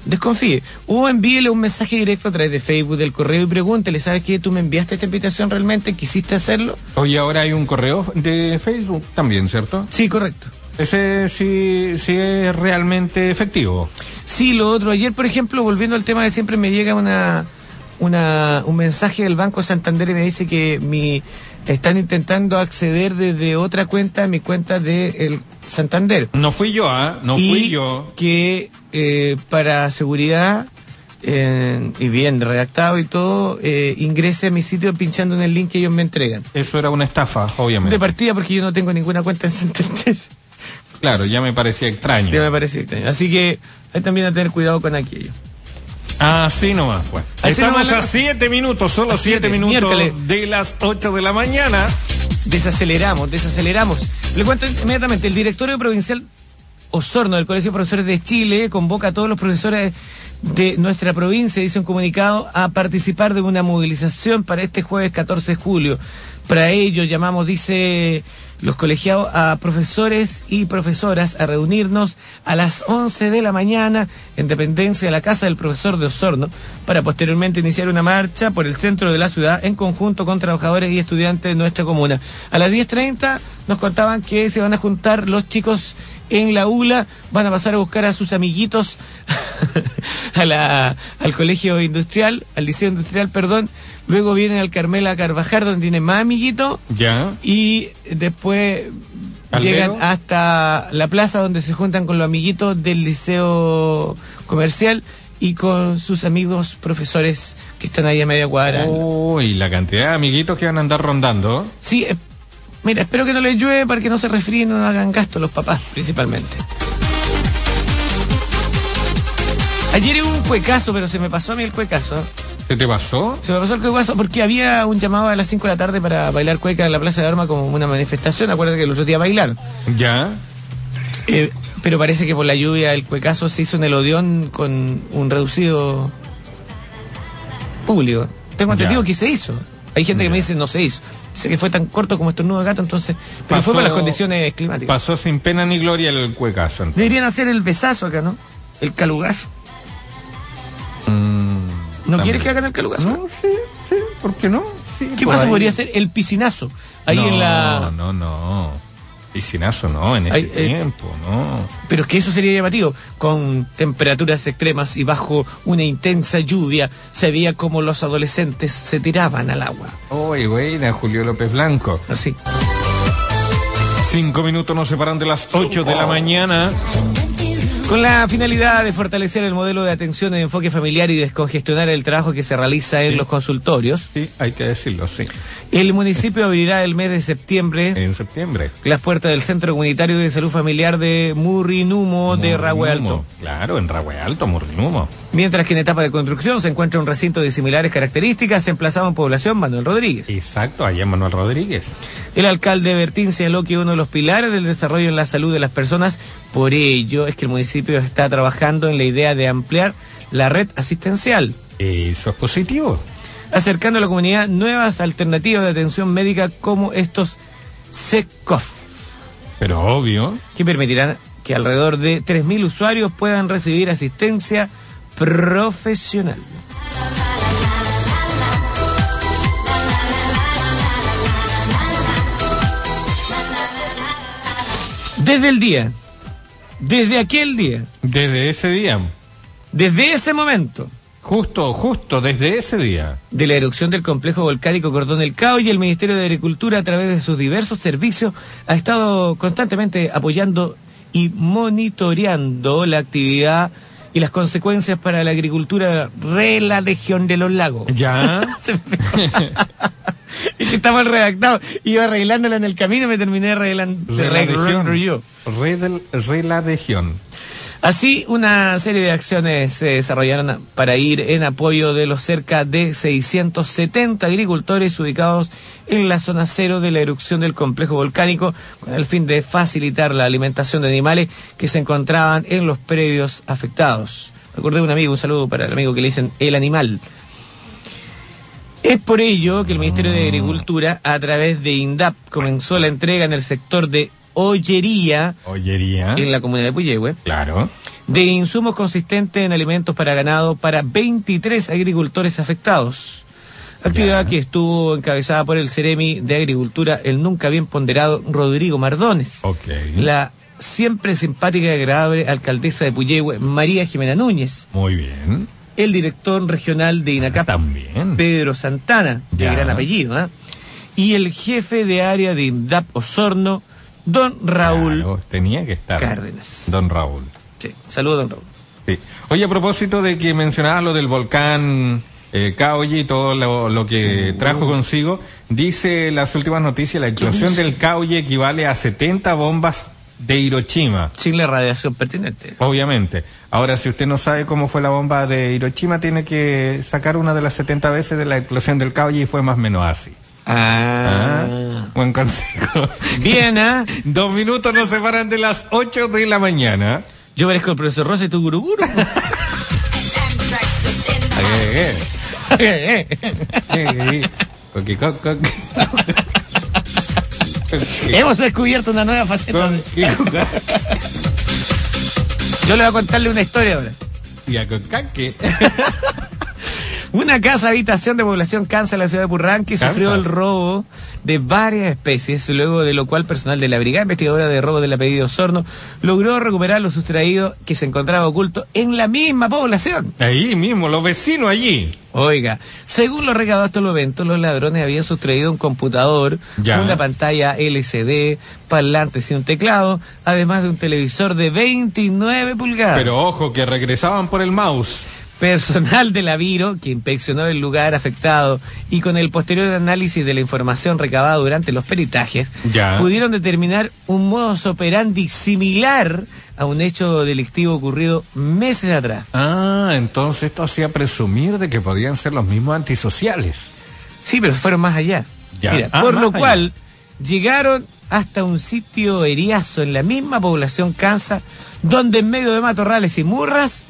[SPEAKER 1] desconfíe. O envíele un mensaje directo a través de Facebook, del correo y pregúntele, ¿sabes qué? ¿Tú me enviaste esta invitación realmente? ¿Quisiste hacerlo?
[SPEAKER 2] Oye, ahora hay un correo de Facebook también, ¿cierto?
[SPEAKER 1] Sí, correcto.
[SPEAKER 2] Ese sí, sí es realmente efectivo.
[SPEAKER 1] Sí, lo otro. Ayer, por ejemplo, volviendo al tema de siempre, me llega una, una, un mensaje del Banco Santander y me dice que mi están intentando acceder desde otra cuenta a mi cuenta de el Santander.
[SPEAKER 2] No fui yo, ¿ah? No
[SPEAKER 1] y
[SPEAKER 2] fui yo.
[SPEAKER 1] que eh, para seguridad eh, y bien redactado y todo, eh, ingrese a mi sitio pinchando en el link que ellos me entregan.
[SPEAKER 2] Eso era una estafa, obviamente.
[SPEAKER 1] De partida porque yo no tengo ninguna cuenta en Santander. *laughs*
[SPEAKER 2] Claro, ya me parecía extraño.
[SPEAKER 1] Ya me parece extraño. Así que hay también a tener cuidado con aquello.
[SPEAKER 2] Así nomás, pues.
[SPEAKER 1] Así
[SPEAKER 2] Estamos
[SPEAKER 1] nomás
[SPEAKER 2] a siete minutos, solo
[SPEAKER 1] A
[SPEAKER 2] siete
[SPEAKER 1] siete,
[SPEAKER 2] minutos
[SPEAKER 1] miércoles.
[SPEAKER 2] de las 8 de la mañana.
[SPEAKER 1] Desaceleramos, desaceleramos. Le cuento inmediatamente, el directorio provincial Osorno del Colegio de Profesores de Chile convoca a todos los profesores de nuestra provincia, dice un comunicado, a participar de una movilización para este jueves 14 de julio. Para ello llamamos, dice los colegiados, a profesores y profesoras a reunirnos a las 11 de la mañana en dependencia de la casa del profesor de Osorno para posteriormente iniciar una marcha por el centro de la ciudad en conjunto con trabajadores y estudiantes de nuestra comuna. A las 10.30 nos contaban que se van a juntar los chicos en la ULA, van a pasar a buscar a sus amiguitos *laughs* al colegio industrial, al liceo industrial, perdón, luego vienen al Carmela Carvajal, donde tiene más amiguitos,
[SPEAKER 2] Ya.
[SPEAKER 1] y después
[SPEAKER 2] ¿Aldero?
[SPEAKER 1] llegan hasta la plaza donde se juntan con los amiguitos del liceo comercial y con sus amigos profesores que están ahí a media cuadra.
[SPEAKER 2] Uy, la cantidad de amiguitos que van a andar rondando.
[SPEAKER 1] Sí, eh, mira, espero que no les llueve para que no se resfríen no hagan gasto los papás, principalmente. Ayer hubo un cuecazo, pero se me pasó a mí el cuecazo.
[SPEAKER 2] ¿Qué te pasó?
[SPEAKER 1] Se me pasó el cuecazo porque había un llamado a las 5 de la tarde para bailar cueca en la Plaza de Armas como una manifestación. Acuérdate que el otro día bailaron.
[SPEAKER 2] Ya.
[SPEAKER 1] Eh, pero parece que por la lluvia el cuecazo se hizo en el Odeón con un reducido público. Tengo entendido que se hizo. Hay gente que me dice no se hizo. Dice que fue tan corto como estornudo de gato, entonces. Pero
[SPEAKER 2] Pasó-
[SPEAKER 1] fue por las condiciones climáticas.
[SPEAKER 2] Pasó sin pena ni gloria el cuecazo. entonces.
[SPEAKER 1] Deberían hacer el besazo acá, ¿no? El calugazo. ¿No
[SPEAKER 2] también.
[SPEAKER 1] quieres que hagan el calugazo?
[SPEAKER 2] No, sí, sí, ¿por qué no? Sí,
[SPEAKER 1] ¿Qué más
[SPEAKER 2] ahí.
[SPEAKER 1] podría ser el piscinazo? Ahí
[SPEAKER 2] no,
[SPEAKER 1] en la.
[SPEAKER 2] No, no, Piscinazo no, en este
[SPEAKER 1] Ay, eh.
[SPEAKER 2] tiempo, no.
[SPEAKER 1] Pero es que eso sería llamativo. Con temperaturas extremas y bajo una intensa lluvia, se veía como los adolescentes se tiraban al agua.
[SPEAKER 2] Uy, güey, de Julio López Blanco.
[SPEAKER 1] Así.
[SPEAKER 2] Cinco minutos nos separan de las ocho de la mañana.
[SPEAKER 1] Con la finalidad de fortalecer el modelo de atención en enfoque familiar y descongestionar el trabajo que se realiza en los consultorios,
[SPEAKER 2] Sí, hay que decirlo, sí.
[SPEAKER 1] el municipio abrirá el mes de septiembre
[SPEAKER 2] En septiembre.
[SPEAKER 1] las puertas del Centro Comunitario de Salud Familiar de Murrinumo de Rahue Alto.
[SPEAKER 2] Claro, en Rahue Alto, Morrinumo.
[SPEAKER 1] Mientras que en etapa de construcción se encuentra un recinto de similares características emplazado en población Manuel Rodríguez.
[SPEAKER 2] Exacto, allá en Manuel Rodríguez.
[SPEAKER 1] El alcalde Bertín señaló que uno de los pilares del desarrollo en la salud de las personas, por ello es que el municipio está trabajando en la idea de ampliar la red asistencial,
[SPEAKER 2] Eso es positivo.
[SPEAKER 1] acercando a la comunidad nuevas alternativas de atención médica como estos SECOF,
[SPEAKER 2] Pero obvio.
[SPEAKER 1] que permitirán que alrededor de 3.000 usuarios puedan recibir asistencia profesional. Desde el día, desde aquel día,
[SPEAKER 2] Desde ese día.
[SPEAKER 1] desde ese momento
[SPEAKER 2] Justo, justo, desde ese día.
[SPEAKER 1] de la erupción del complejo volcánico Cordón del Cao y el Ministerio de Agricultura a través de sus diversos servicios ha estado constantemente apoyando y monitoreando la actividad y las consecuencias para la agricultura de la región de los lagos.
[SPEAKER 2] Ya. *laughs* *laughs*
[SPEAKER 1] Se *laughs* me- es que está mal redactado. Iba arreglándola en el camino y me terminé arreglando.
[SPEAKER 2] Re la
[SPEAKER 1] arreglando yo.
[SPEAKER 2] región. Re, del- re la región.
[SPEAKER 1] Así, una serie de acciones se desarrollaron para ir en apoyo de los cerca de 670 agricultores ubicados en la zona cero de la erupción del complejo volcánico, con el fin de facilitar la alimentación de animales que se encontraban en los predios afectados. De un amigo, un saludo para el amigo que le dicen el animal. Es por ello que el Ministerio de Agricultura, a través de INDAP, comenzó la entrega en el sector de ollería
[SPEAKER 2] Ollería.
[SPEAKER 1] en la comunidad de Puyehue
[SPEAKER 2] Claro.
[SPEAKER 1] de insumos consistentes en alimentos para ganado para 23 agricultores afectados. Actividad
[SPEAKER 2] Ya.
[SPEAKER 1] que estuvo encabezada por el Ceremi de Agricultura, el nunca bien ponderado Rodrigo Mardones. La siempre simpática y agradable alcaldesa de Puyehue, María Jimena Núñez.
[SPEAKER 2] Muy bien.
[SPEAKER 1] El director regional de INACAP,
[SPEAKER 2] También.
[SPEAKER 1] Pedro Santana, de gran apellido, ¿ah? Y el jefe de área de INDAP Osorno, don Raúl
[SPEAKER 2] Claro, tenía que estar.
[SPEAKER 1] Cárdenas.
[SPEAKER 2] Don Raúl.
[SPEAKER 1] Sí, saludos, don Raúl.
[SPEAKER 2] Sí. Oye, a propósito de que mencionabas lo del volcán eh, Caoye y todo lo, lo que trajo consigo, dice las últimas noticias, la explosión del Caoye equivale a 70 bombas de Hiroshima.
[SPEAKER 1] Sin la radiación pertinente.
[SPEAKER 2] Obviamente. Ahora, si usted no sabe cómo fue la bomba de Hiroshima, tiene que sacar una de las 70 veces de la explosión del Caoye y fue más o menos así.
[SPEAKER 1] Ah.
[SPEAKER 2] Ah, Buen consejo.
[SPEAKER 1] Bien, ¿ah? *laughs*
[SPEAKER 2] Dos minutos nos separan de las 8 de la mañana.
[SPEAKER 1] Yo parezco el profesor Rosa y tu guruguru. *laughs*
[SPEAKER 2] Eh, eh, eh, *laughs* *laughs*
[SPEAKER 1] Hemos descubierto una nueva faceta.
[SPEAKER 2] Con- *laughs* con-
[SPEAKER 1] Yo le voy a contarle una historia ahora.
[SPEAKER 2] y a Cocaque. *laughs*
[SPEAKER 1] Una casa habitación de población Kansas en la ciudad de Purranque sufrió el robo de varias especies, luego de lo cual personal de la Brigada Investigadora de Robo del Apellido Osorno logró recuperar lo sustraído que se encontraba oculto en la misma población.
[SPEAKER 2] Ahí mismo, los vecinos allí.
[SPEAKER 1] Oiga, según lo recabado hasta el momento, los ladrones habían sustraído un computador,
[SPEAKER 2] Ya.
[SPEAKER 1] una pantalla LCD, parlantes y un teclado, además de un televisor de 29 pulgadas.
[SPEAKER 2] Pero ojo, que regresaban por el mouse.
[SPEAKER 1] Personal de la Viro, que inspeccionó el lugar afectado y con el posterior análisis de la información recabada durante los peritajes,
[SPEAKER 2] Ya.
[SPEAKER 1] pudieron determinar un modus operandi similar a un hecho delictivo ocurrido meses atrás.
[SPEAKER 2] Ah, entonces esto hacía presumir de que podían ser los mismos antisociales.
[SPEAKER 1] Sí, pero fueron más allá.
[SPEAKER 2] Ya.
[SPEAKER 1] Mira,
[SPEAKER 2] Ah,
[SPEAKER 1] por lo
[SPEAKER 2] allá.
[SPEAKER 1] cual llegaron hasta un sitio eriazo en la misma población Kansas, donde en medio de matorrales y murras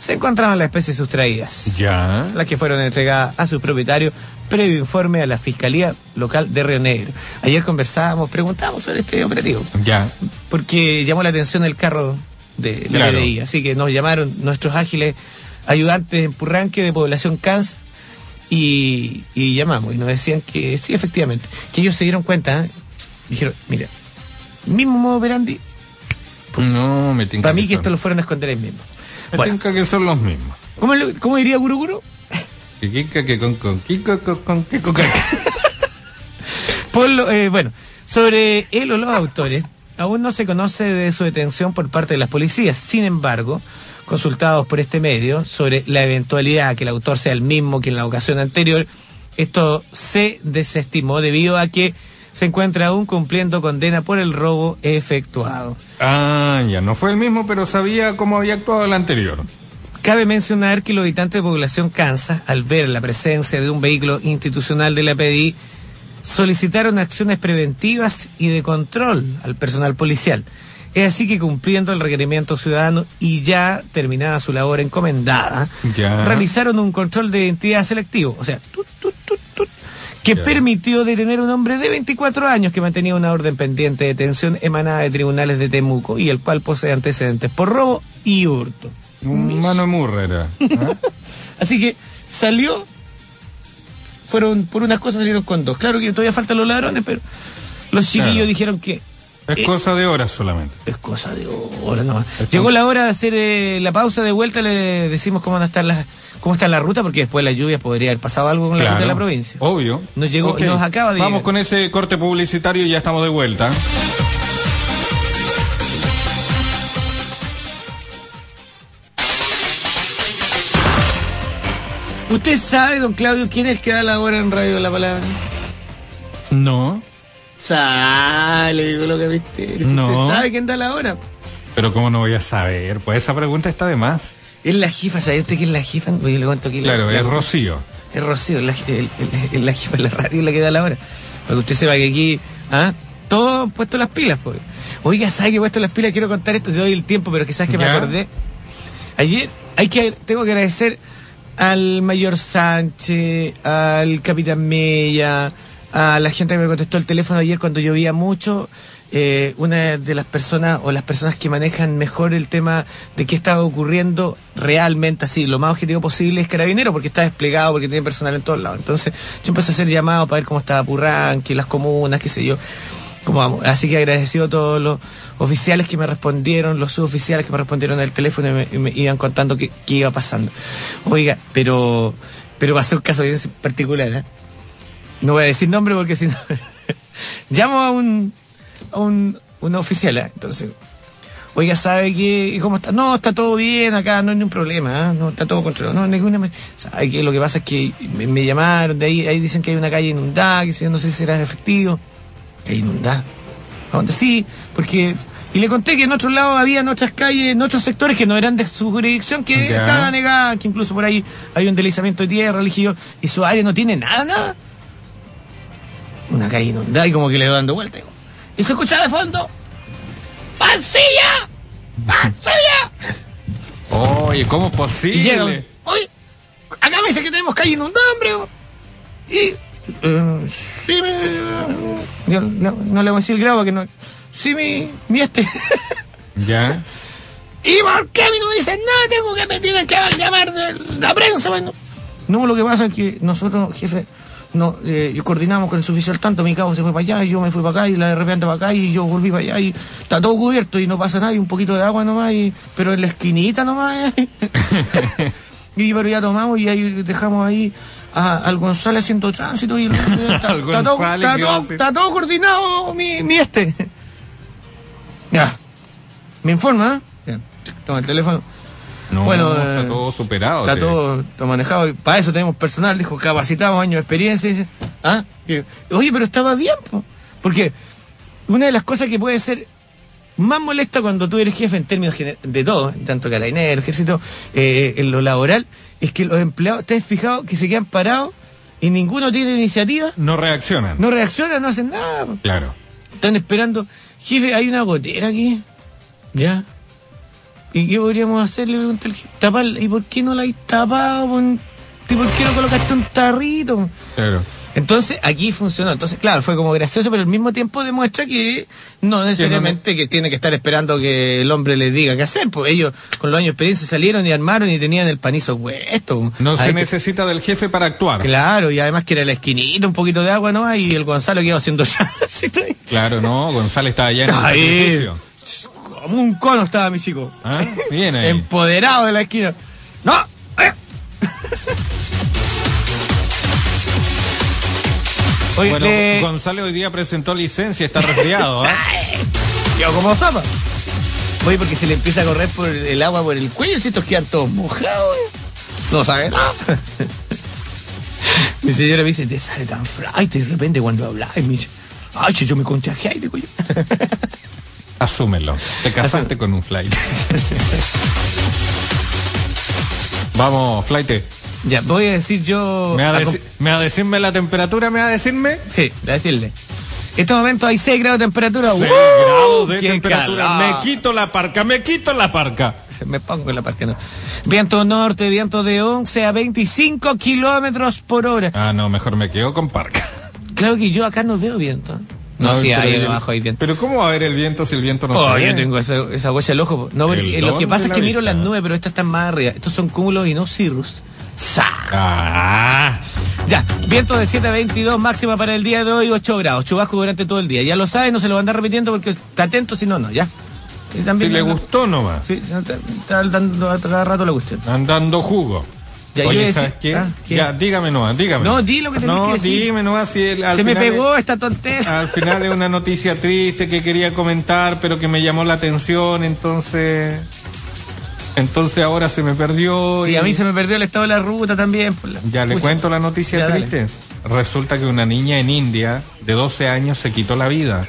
[SPEAKER 1] se encontraban las especies sustraídas.
[SPEAKER 2] Ya.
[SPEAKER 1] las que fueron entregadas a sus propietarios previo informe a la Fiscalía Local de Río Negro. Ayer conversábamos, preguntábamos sobre este operativo,
[SPEAKER 2] Ya.
[SPEAKER 1] porque llamó la atención el carro de la
[SPEAKER 2] Claro.
[SPEAKER 1] PDI, así que nos llamaron nuestros ágiles ayudantes en Purranque de población Kansas y, y llamamos y nos decían que sí, efectivamente, que ellos se dieron cuenta, ¿eh? dijeron, mira, mismo modo operandi,
[SPEAKER 2] No, me
[SPEAKER 1] para mí que esto lo fueron a esconder ahí mismo. Bueno,
[SPEAKER 2] tinca que son los mismos.
[SPEAKER 1] ¿cómo, lo- cómo diría Guru Guru?
[SPEAKER 2] Que con con Kiko con *laughs*
[SPEAKER 1] eh, bueno, sobre él o los autores, aún no se conoce de su detención por parte de las policías. Sin embargo, consultados por este medio sobre la eventualidad que el autor sea el mismo que en la ocasión anterior, esto se desestimó debido a que se encuentra aún cumpliendo condena por el robo efectuado.
[SPEAKER 2] Ah, ya no fue el mismo, pero sabía cómo había actuado el anterior.
[SPEAKER 1] Cabe mencionar que los habitantes de población Kansas, al ver la presencia de un vehículo institucional de la PDI, solicitaron acciones preventivas y de control al personal policial. Es así que cumpliendo el requerimiento ciudadano y ya terminada su labor encomendada,
[SPEAKER 2] Ya.
[SPEAKER 1] realizaron un control de identidad selectivo, o sea, tut, tut, tut, tut, que permitió detener a un hombre de 24 años que mantenía una orden pendiente de detención emanada de tribunales de Temuco y el cual posee antecedentes por robo y hurto.
[SPEAKER 2] Un mano murra era. ¿ah? *laughs*
[SPEAKER 1] Así que salió, fueron por unas cosas salieron con dos. Claro que todavía faltan los ladrones, pero los chiquillos
[SPEAKER 2] Claro.
[SPEAKER 1] dijeron que
[SPEAKER 2] Es
[SPEAKER 1] Eh.
[SPEAKER 2] cosa de horas solamente.
[SPEAKER 1] es cosa de hora nomás. Llegó la hora de hacer eh, la pausa de vuelta, le decimos cómo van a estar las, cómo está la ruta, porque después de las lluvias podría haber pasado algo con la ruta de la provincia.
[SPEAKER 2] Obvio.
[SPEAKER 1] Nos llegó-
[SPEAKER 2] Ok.
[SPEAKER 1] nos acaba de
[SPEAKER 2] Vamos
[SPEAKER 1] llegar.
[SPEAKER 2] con ese corte publicitario y ya estamos de vuelta.
[SPEAKER 1] ¿Usted sabe, don Claudio, quién es el que da la hora en Radio la Palabra?
[SPEAKER 2] No.
[SPEAKER 1] Sale, con lo que viste.
[SPEAKER 2] No.
[SPEAKER 1] ¿Usted sabe quién da la hora?
[SPEAKER 2] Pero ¿cómo no voy a saber? Pues esa pregunta está de más.
[SPEAKER 1] Es la jefa, ¿sabe usted quién es la jefa? Oye, le cuento aquí. la-
[SPEAKER 2] Claro,
[SPEAKER 1] la-
[SPEAKER 2] es Rocío.
[SPEAKER 1] Es Rocío, la, el, el- el- la jefa de la radio la que da la hora. Para que usted sepa que aquí, ¿ah? Todo puesto las pilas, pues. Oiga, ¿sabe que he puesto las pilas? Quiero contar esto, te doy el tiempo, pero quizás que me acordé. Ayer, hay que, tengo que agradecer al mayor Sánchez, al capitán Mella, a la gente que me contestó el teléfono ayer cuando llovía mucho. Eh, una de las personas o las personas que manejan mejor el tema de qué estaba ocurriendo realmente así, lo más objetivo posible es Carabinero, porque está desplegado, porque tiene personal en todos lados. Entonces yo empecé a hacer llamados para ver cómo estaba Purranque, las comunas, qué sé yo. ¿Cómo vamos? Así que agradecido a todos los oficiales que me respondieron, los suboficiales que me respondieron al teléfono y me, iban contando qué, qué iba pasando. Oiga, pero pero pasó un caso bien particular. ¿eh? No voy a decir nombre porque si no... *laughs* Llamo a un, a un, un oficial, ¿eh? entonces... Oiga, ¿sabe qué? ¿Cómo está? No, está todo bien acá, no hay ningún problema, ¿eh? no está todo controlado. No, ninguna. ¿Sabe qué? Lo que pasa es que me, me llamaron de ahí, ahí dicen que hay una calle inundada, que si- no sé si será efectivo. ¿Calle inundada? ¿A dónde? Sí, porque. Y le conté que en otros lados había en otras calles, en otros sectores que no eran de su jurisdicción, que
[SPEAKER 2] Ya.
[SPEAKER 1] estaban negadas, que incluso por ahí hay un deslizamiento de tierra, religioso, y su área no tiene nada, nada. Una calle inundada y como que le va dando vuelta. Y se escucha de fondo. ¡Pancilla! ¡Pancilla!
[SPEAKER 2] Oye, ¿cómo es
[SPEAKER 1] Y
[SPEAKER 2] posible?
[SPEAKER 1] llega. Oye, acá me dice que tenemos calle inundada, hombre. Y. sí, mi, yo no, no le voy a decir el grado que no. Sí, mi, mi este. *laughs*
[SPEAKER 2] Ya.
[SPEAKER 1] ¿Y por qué a mí no me dicen nada? Tengo que me tienen que llamar de la prensa. Bueno. No, lo que pasa es que nosotros, jefe, no, eh, coordinamos con el suboficial tanto, mi cabo se fue para allá, y yo me fui para acá, y la de repente para acá, y yo volví para allá, y está todo cubierto, y no pasa nada, y un poquito de agua nomás, y, pero en la esquinita nomás. eh. *laughs* y pero ya tomamos, y ahí dejamos ahí a- al González haciendo tránsito, y *laughs* está, todo, coordinado, mi, mi este. Ya. ¿Me informa? ¿eh? Ya. Toma el teléfono.
[SPEAKER 2] No,
[SPEAKER 1] Bueno,
[SPEAKER 2] está
[SPEAKER 1] eh,
[SPEAKER 2] todo superado.
[SPEAKER 1] Está
[SPEAKER 2] sí.
[SPEAKER 1] todo, todo manejado. y Para eso tenemos personal, dijo, capacitamos, años de experiencia. dice. ¿Ah? Y- Oye, pero estaba bien, po. porque una de las cosas que puede ser más molesta cuando tú eres jefe en términos de todo, tanto carabinero, ejército, eh, en lo laboral, es que los empleados, ¿te has fijado que se quedan parados y ninguno tiene iniciativa?
[SPEAKER 2] No reaccionan.
[SPEAKER 1] No reaccionan, no hacen nada. po.
[SPEAKER 2] Claro.
[SPEAKER 1] Están esperando. Jefe, hay una gotera aquí. ¿Ya? ¿Y qué podríamos hacer? Le pregunté al jefe. Taparla. ¿Y por qué no la hay tapado? ¿Y por qué no colocaste un tarrito?
[SPEAKER 2] Claro.
[SPEAKER 1] Entonces, aquí funcionó. Entonces, claro, fue como gracioso, pero al mismo tiempo demuestra que no necesariamente que tiene que estar esperando que el hombre les diga qué hacer. Pues ellos, con los años de experiencia, salieron y armaron y tenían el panizo puesto.
[SPEAKER 2] No se necesita del jefe para actuar.
[SPEAKER 1] Claro, y además que era la esquinita, un poquito de agua, ¿no? Y el Gonzalo quedó haciendo *laughs* ya.
[SPEAKER 2] Claro, no, González estaba allá en el.
[SPEAKER 1] Como un cono estaba mi chico.
[SPEAKER 2] Ah, bien ahí.
[SPEAKER 1] Empoderado de la esquina. ¡No! ¡Eh! Oye,
[SPEAKER 2] Bueno,
[SPEAKER 1] le-
[SPEAKER 2] González hoy día presentó licencia, está resfriado. *laughs*
[SPEAKER 1] Yo como zapa. Oye, porque se le empieza a correr por el, agua por el cuello, si estos quedan todos mojados, eh. No sabe nada. *laughs* Mi señora me dice, te sale tan flight de repente cuando hablas. Y me dice, ay, yo me contagié. Y digo yo, *laughs*
[SPEAKER 2] Asúmelo. Te casaste con un flight. *laughs* Vamos, flight.
[SPEAKER 1] Ya, voy a decir yo.
[SPEAKER 2] ¿Me va, a
[SPEAKER 1] a
[SPEAKER 2] deci- ¿Me va a decirme la temperatura? ¿Me va a decirme?
[SPEAKER 1] Sí, a decirle. En este momento hay 6 grados de temperatura.
[SPEAKER 2] 6
[SPEAKER 1] ¡Woo!
[SPEAKER 2] grados de
[SPEAKER 1] ¡Qué
[SPEAKER 2] temperatura.
[SPEAKER 1] calor!
[SPEAKER 2] Me quito la parca, me quito la parca.
[SPEAKER 1] Me pongo en la parte no. Viento norte, viento de 11 a 25 kilómetros por hora.
[SPEAKER 2] Ah, no, mejor me quedo con parca.
[SPEAKER 1] Claro que yo acá no veo viento. No, ahí
[SPEAKER 2] el-
[SPEAKER 1] debajo hay viento.
[SPEAKER 2] Pero ¿cómo va a haber el viento si el viento no
[SPEAKER 1] Oh,
[SPEAKER 2] se ve?
[SPEAKER 1] yo tengo esa, esa huella al ojo. No, eh, lo que pasa es que miro las nubes, pero estas están más arriba. Estos son cúmulos y no cirrus. ¡Sa!
[SPEAKER 2] Ah,
[SPEAKER 1] Ya, viento de 7 a 22, máxima para el día de hoy, 8 grados. Chubasco durante todo el día. Ya lo sabe, no se lo va a andar repitiendo porque está atento, si no, no, ya. Y
[SPEAKER 2] si le gustó nomás.
[SPEAKER 1] Sí, está, está dando a cada rato la cuestión.
[SPEAKER 2] Andando jugo.
[SPEAKER 1] Ya,
[SPEAKER 2] Oye, ¿sabes qué?
[SPEAKER 1] ah, ¿qué?
[SPEAKER 2] Ya, dígame nomás, dígame.
[SPEAKER 1] No, di lo que tenés
[SPEAKER 2] no,
[SPEAKER 1] que decir.
[SPEAKER 2] dime nomás si el- al
[SPEAKER 1] se me
[SPEAKER 2] final es-
[SPEAKER 1] pegó esta tontera. *laughs*
[SPEAKER 2] Al final es una noticia triste que quería comentar, pero que me llamó la atención, entonces. Entonces ahora se me perdió.
[SPEAKER 1] Y a mí se me perdió el estado de la ruta también. pues, la-
[SPEAKER 2] Ya le
[SPEAKER 1] Pucha.
[SPEAKER 2] cuento la noticia
[SPEAKER 1] Ya, dale.
[SPEAKER 2] triste. Resulta que una niña en India de 12 años se quitó la vida.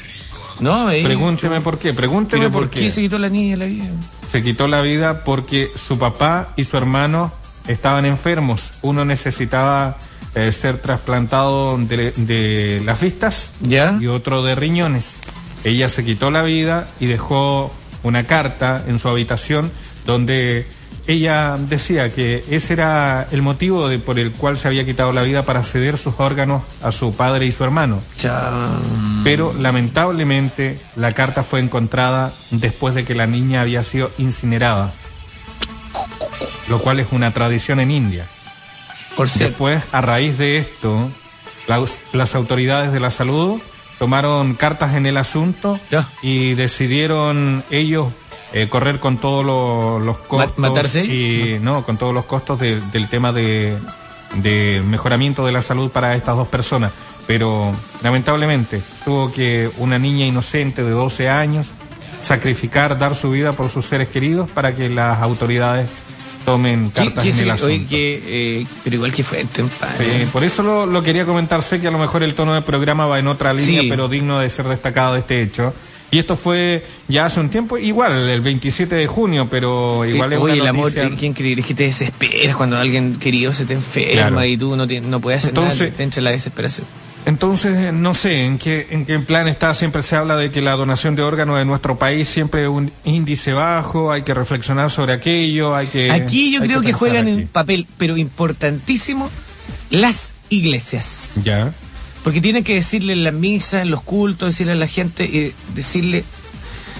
[SPEAKER 1] No, eh,
[SPEAKER 2] Pregúnteme por qué, pregúnteme por,
[SPEAKER 1] ¿por qué se quitó la niña la vida?
[SPEAKER 2] Se quitó la vida porque su papá y su hermano estaban enfermos. Uno necesitaba eh, ser trasplantado de, de las vistas
[SPEAKER 1] ¿Ya?
[SPEAKER 2] y otro de riñones. Ella se quitó la vida y dejó una carta en su habitación donde ella decía que ese era el motivo de, por el cual se había quitado la vida para ceder sus órganos a su padre y su hermano. Pero lamentablemente la carta fue encontrada después de que la niña había sido incinerada, lo cual es una tradición en India.
[SPEAKER 1] Por cierto.
[SPEAKER 2] Después, a raíz de esto, las, las autoridades de la salud tomaron cartas en el asunto
[SPEAKER 1] Ya.
[SPEAKER 2] y decidieron ellos eh, correr con todos lo- los costos
[SPEAKER 1] matarse
[SPEAKER 2] y no con todos los costos de- del tema de, de mejoramiento de la salud para estas dos personas. Pero lamentablemente tuvo que una niña inocente de 12 años sacrificar, dar su vida por sus seres queridos para que las autoridades tomen
[SPEAKER 1] ¿Qué-
[SPEAKER 2] cartas en el asunto.
[SPEAKER 1] oye, que, eh, pero igual que fuerte,
[SPEAKER 2] Sí, por eso lo, lo quería comentar. Sé que a lo mejor el tono del programa va en otra línea,
[SPEAKER 1] Sí.
[SPEAKER 2] pero digno de ser destacado este hecho. Y esto fue ya hace un tiempo, igual, el 27 de junio, pero igual es
[SPEAKER 1] Oye,
[SPEAKER 2] una
[SPEAKER 1] el amor,
[SPEAKER 2] noticia-
[SPEAKER 1] ¿eh? ¿quién creer? Es que te desesperas cuando alguien querido se te enferma
[SPEAKER 2] Claro.
[SPEAKER 1] y tú no, tienes- no puedes hacer
[SPEAKER 2] Entonces-
[SPEAKER 1] nada, te entra la desesperación.
[SPEAKER 2] Entonces, no sé en qué, en qué plan está. Siempre se habla de que la donación de órganos en nuestro país siempre es un índice bajo, hay que reflexionar sobre aquello, hay que...
[SPEAKER 1] Aquí yo creo que, juegan
[SPEAKER 2] aquí.
[SPEAKER 1] un papel, pero importantísimo, las iglesias.
[SPEAKER 2] Ya.
[SPEAKER 1] Porque tiene que decirle en la misa, en los cultos, decirle a la gente, y decirle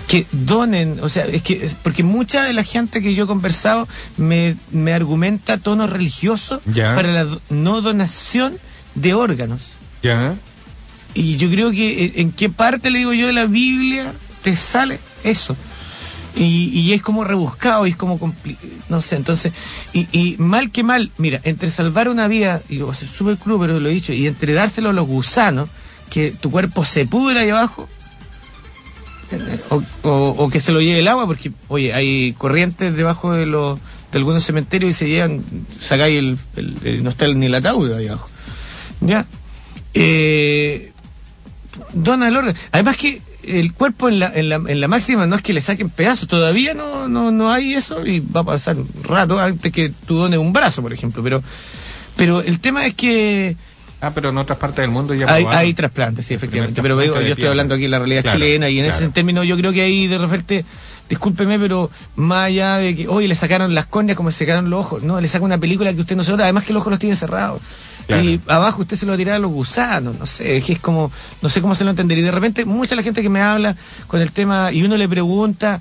[SPEAKER 1] que donen, o sea, es que, porque mucha de la gente que yo he conversado me, me argumenta tono religioso
[SPEAKER 2] Ya.
[SPEAKER 1] para la no donación de órganos.
[SPEAKER 2] ¿Ya?
[SPEAKER 1] Y yo creo que eh, en qué parte, le digo yo, de la Biblia te sale eso. Y, es como rebuscado, y es como no sé, entonces, y, mal que mal, mira, entre salvar una vida, y o sea, súper crudo, pero lo he dicho, y entre dárselo a los gusanos, que tu cuerpo se pudra ahí abajo, o, o- o que se lo lleve el agua, porque, oye, hay corrientes debajo de los de algunos cementerios y se llevan, sacáis el, el- el- no está ni el ataúd ahí abajo. ¿Ya? Eh, dona el órgano. Además que el cuerpo en la, en la, en la máxima no es que le saquen pedazos, todavía no, no, no hay eso y va a pasar un rato antes que tú dones un brazo, por ejemplo. Pero, pero el tema es que
[SPEAKER 2] Ah, pero en otras partes del mundo ya
[SPEAKER 1] hay, hay trasplantes, sí, efectivamente. Pero
[SPEAKER 2] de
[SPEAKER 1] yo estoy hablando aquí de la realidad
[SPEAKER 2] Claro,
[SPEAKER 1] chilena y en
[SPEAKER 2] claro.
[SPEAKER 1] ese término yo creo que ahí de repente, discúlpeme, pero más allá de que, oye, le sacaron las córneas como se sacaron los ojos, no, le saca una película que usted no se nota, además que los ojos los tiene cerrados. Y abajo usted se lo va a los gusanos, no sé, es que es como, no sé cómo se lo entender. Y de repente, mucha la gente que me habla con el tema y uno le pregunta,